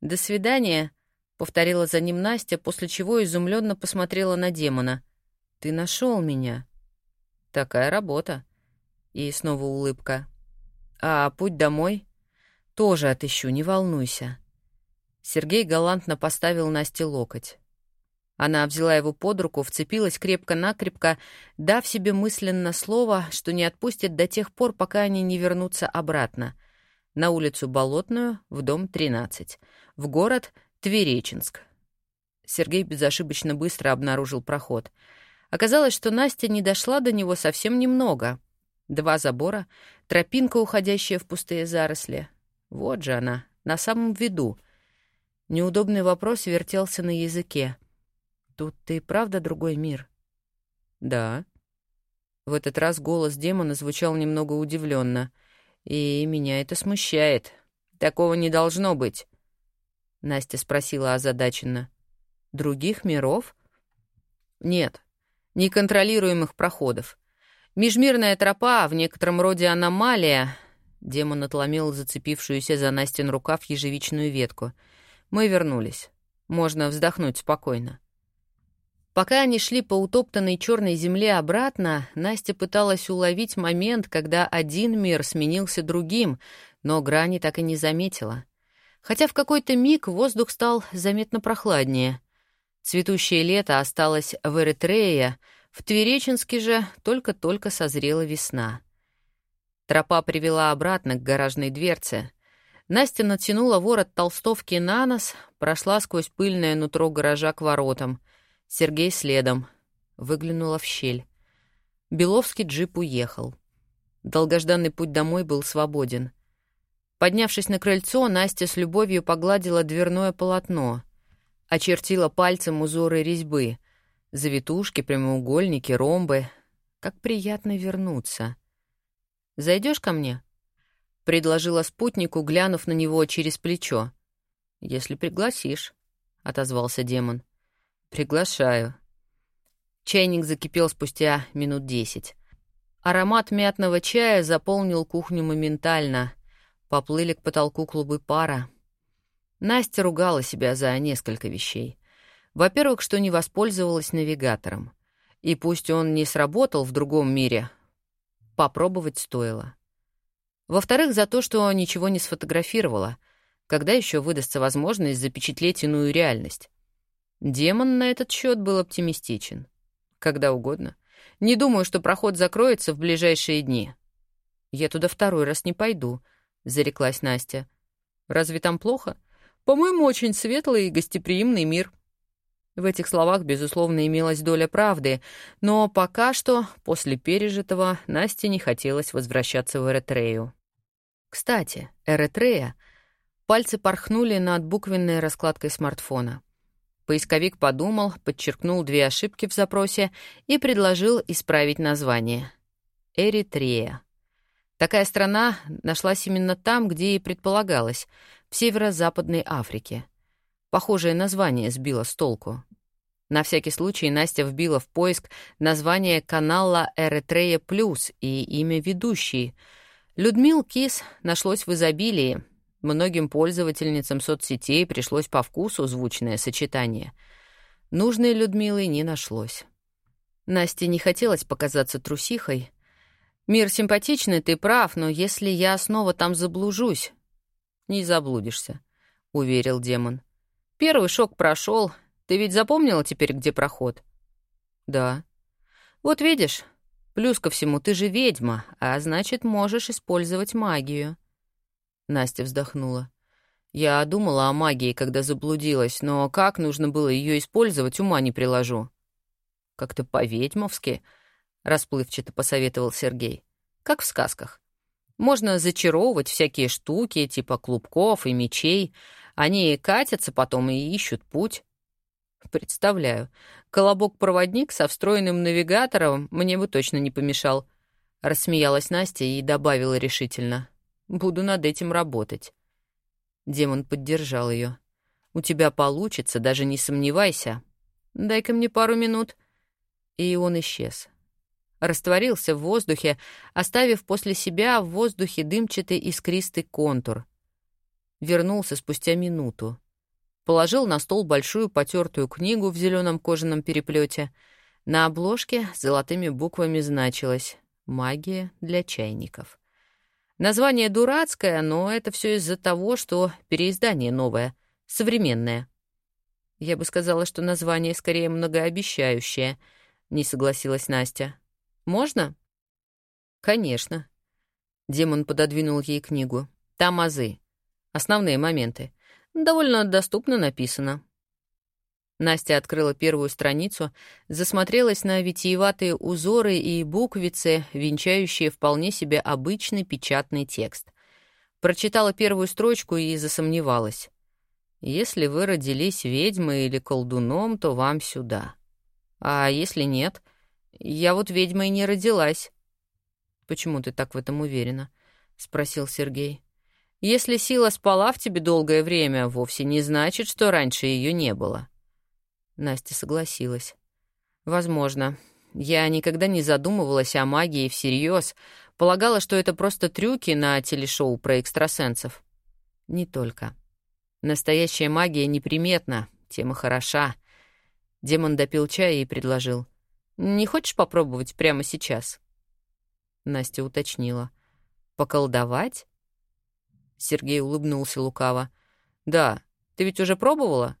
«До свидания», — повторила за ним Настя, после чего изумленно посмотрела на демона — ты нашел меня. Такая работа. И снова улыбка. А путь домой? Тоже отыщу, не волнуйся. Сергей галантно поставил Насте локоть. Она взяла его под руку, вцепилась крепко-накрепко, дав себе мысленно слово, что не отпустит до тех пор, пока они не вернутся обратно. На улицу Болотную, в дом 13. В город Твереченск. Сергей безошибочно быстро обнаружил проход — Оказалось, что Настя не дошла до него совсем немного. Два забора, тропинка, уходящая в пустые заросли. Вот же она, на самом виду. Неудобный вопрос вертелся на языке. «Тут ты правда другой мир?» «Да». В этот раз голос демона звучал немного удивленно. «И меня это смущает. Такого не должно быть». Настя спросила озадаченно. «Других миров?» «Нет, неконтролируемых проходов. Межмирная тропа, в некотором роде аномалия. Демон отломил зацепившуюся за Настин рукав ежевичную ветку. Мы вернулись. Можно вздохнуть спокойно. Пока они шли по утоптанной черной земле обратно, Настя пыталась уловить момент, когда один мир сменился другим, но грани так и не заметила. Хотя в какой-то миг воздух стал заметно прохладнее — Цветущее лето осталось в Эритрее, в Твереченске же только-только созрела весна. Тропа привела обратно к гаражной дверце. Настя натянула ворот толстовки на нос, прошла сквозь пыльное нутро гаража к воротам. Сергей следом. Выглянула в щель. Беловский джип уехал. Долгожданный путь домой был свободен. Поднявшись на крыльцо, Настя с любовью погладила дверное полотно — Очертила пальцем узоры резьбы. Завитушки, прямоугольники, ромбы. Как приятно вернуться. Зайдешь ко мне?» — предложила спутнику, глянув на него через плечо. «Если пригласишь», — отозвался демон. «Приглашаю». Чайник закипел спустя минут десять. Аромат мятного чая заполнил кухню моментально. Поплыли к потолку клубы пара. Настя ругала себя за несколько вещей. Во-первых, что не воспользовалась навигатором. И пусть он не сработал в другом мире, попробовать стоило. Во-вторых, за то, что ничего не сфотографировала. Когда еще выдастся возможность запечатлеть иную реальность? Демон на этот счет был оптимистичен. Когда угодно. Не думаю, что проход закроется в ближайшие дни. Я туда второй раз не пойду, зареклась Настя. Разве там плохо? По-моему, очень светлый и гостеприимный мир. В этих словах, безусловно, имелась доля правды, но пока что, после пережитого, Насте не хотелось возвращаться в Эретрею. Кстати, Эретрея. Пальцы порхнули над буквенной раскладкой смартфона. Поисковик подумал, подчеркнул две ошибки в запросе и предложил исправить название. Эритрея. Такая страна нашлась именно там, где и предполагалось, в северо-западной Африке. Похожее название сбило с толку. На всякий случай Настя вбила в поиск название канала «Эретрея Плюс» и имя ведущей. Людмил Кис нашлось в изобилии, Многим пользовательницам соцсетей пришлось по вкусу звучное сочетание. Нужной Людмилы не нашлось. Насте не хотелось показаться трусихой. «Мир симпатичный, ты прав, но если я снова там заблужусь...» «Не заблудишься», — уверил демон. «Первый шок прошел. Ты ведь запомнила теперь, где проход?» «Да». «Вот видишь, плюс ко всему, ты же ведьма, а значит, можешь использовать магию». Настя вздохнула. Я думала о магии, когда заблудилась, но как нужно было ее использовать, ума не приложу. Как-то по-ведьмовски, расплывчато посоветовал Сергей. Как в сказках. Можно зачаровывать всякие штуки, типа клубков и мечей. Они катятся потом и ищут путь. Представляю. Колобок-проводник со встроенным навигатором мне бы точно не помешал. Рассмеялась Настя и добавила решительно. Буду над этим работать. Демон поддержал ее. У тебя получится, даже не сомневайся. Дай-ка мне пару минут. И он исчез. Растворился в воздухе, оставив после себя в воздухе дымчатый искристый контур. Вернулся спустя минуту. Положил на стол большую потертую книгу в зеленом кожаном переплете. На обложке золотыми буквами значилось «Магия для чайников». Название дурацкое, но это все из-за того, что переиздание новое, современное. Я бы сказала, что название скорее многообещающее, не согласилась Настя. Можно? Конечно. Демон пододвинул ей книгу. Там азы. Основные моменты. Довольно доступно написано. Настя открыла первую страницу, засмотрелась на витиеватые узоры и буквицы, венчающие вполне себе обычный печатный текст. Прочитала первую строчку и засомневалась. «Если вы родились ведьмой или колдуном, то вам сюда. А если нет? Я вот ведьмой не родилась». «Почему ты так в этом уверена?» — спросил Сергей. «Если сила спала в тебе долгое время, вовсе не значит, что раньше ее не было». Настя согласилась. «Возможно. Я никогда не задумывалась о магии всерьез, полагала, что это просто трюки на телешоу про экстрасенсов. Не только. Настоящая магия неприметна, тема хороша. Демон допил чая и предложил. «Не хочешь попробовать прямо сейчас?» Настя уточнила. «Поколдовать?» Сергей улыбнулся лукаво. «Да, ты ведь уже пробовала?»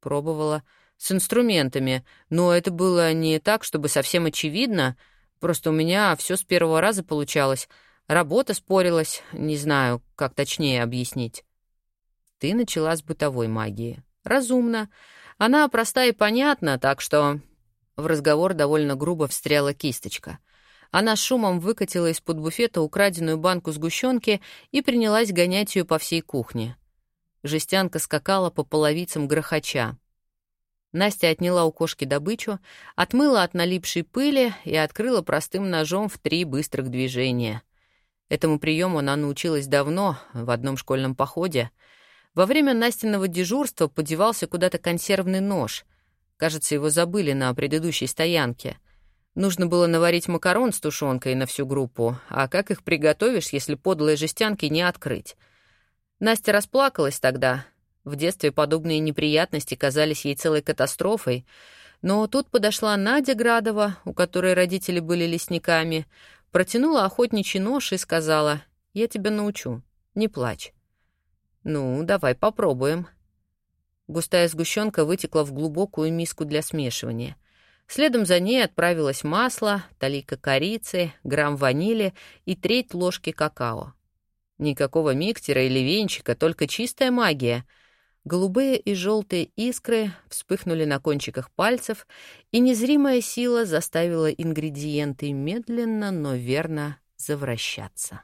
«Пробовала с инструментами, но это было не так, чтобы совсем очевидно. Просто у меня все с первого раза получалось. Работа спорилась, не знаю, как точнее объяснить. Ты начала с бытовой магии. Разумно. Она проста и понятна, так что... В разговор довольно грубо встряла кисточка. Она шумом выкатила из-под буфета украденную банку сгущенки и принялась гонять ее по всей кухне. Жестянка скакала по половицам грохоча. Настя отняла у кошки добычу, отмыла от налипшей пыли и открыла простым ножом в три быстрых движения. Этому приему она научилась давно, в одном школьном походе. Во время Настиного дежурства подевался куда-то консервный нож. Кажется, его забыли на предыдущей стоянке. Нужно было наварить макарон с тушенкой на всю группу, а как их приготовишь, если подлые жестянки не открыть? Настя расплакалась тогда. В детстве подобные неприятности казались ей целой катастрофой. Но тут подошла Надя Градова, у которой родители были лесниками, протянула охотничий нож и сказала, «Я тебя научу, не плачь». «Ну, давай попробуем». Густая сгущенка вытекла в глубокую миску для смешивания. Следом за ней отправилось масло, талика корицы, грамм ванили и треть ложки какао. Никакого микстера или венчика, только чистая магия. Голубые и желтые искры вспыхнули на кончиках пальцев, и незримая сила заставила ингредиенты медленно, но верно завращаться.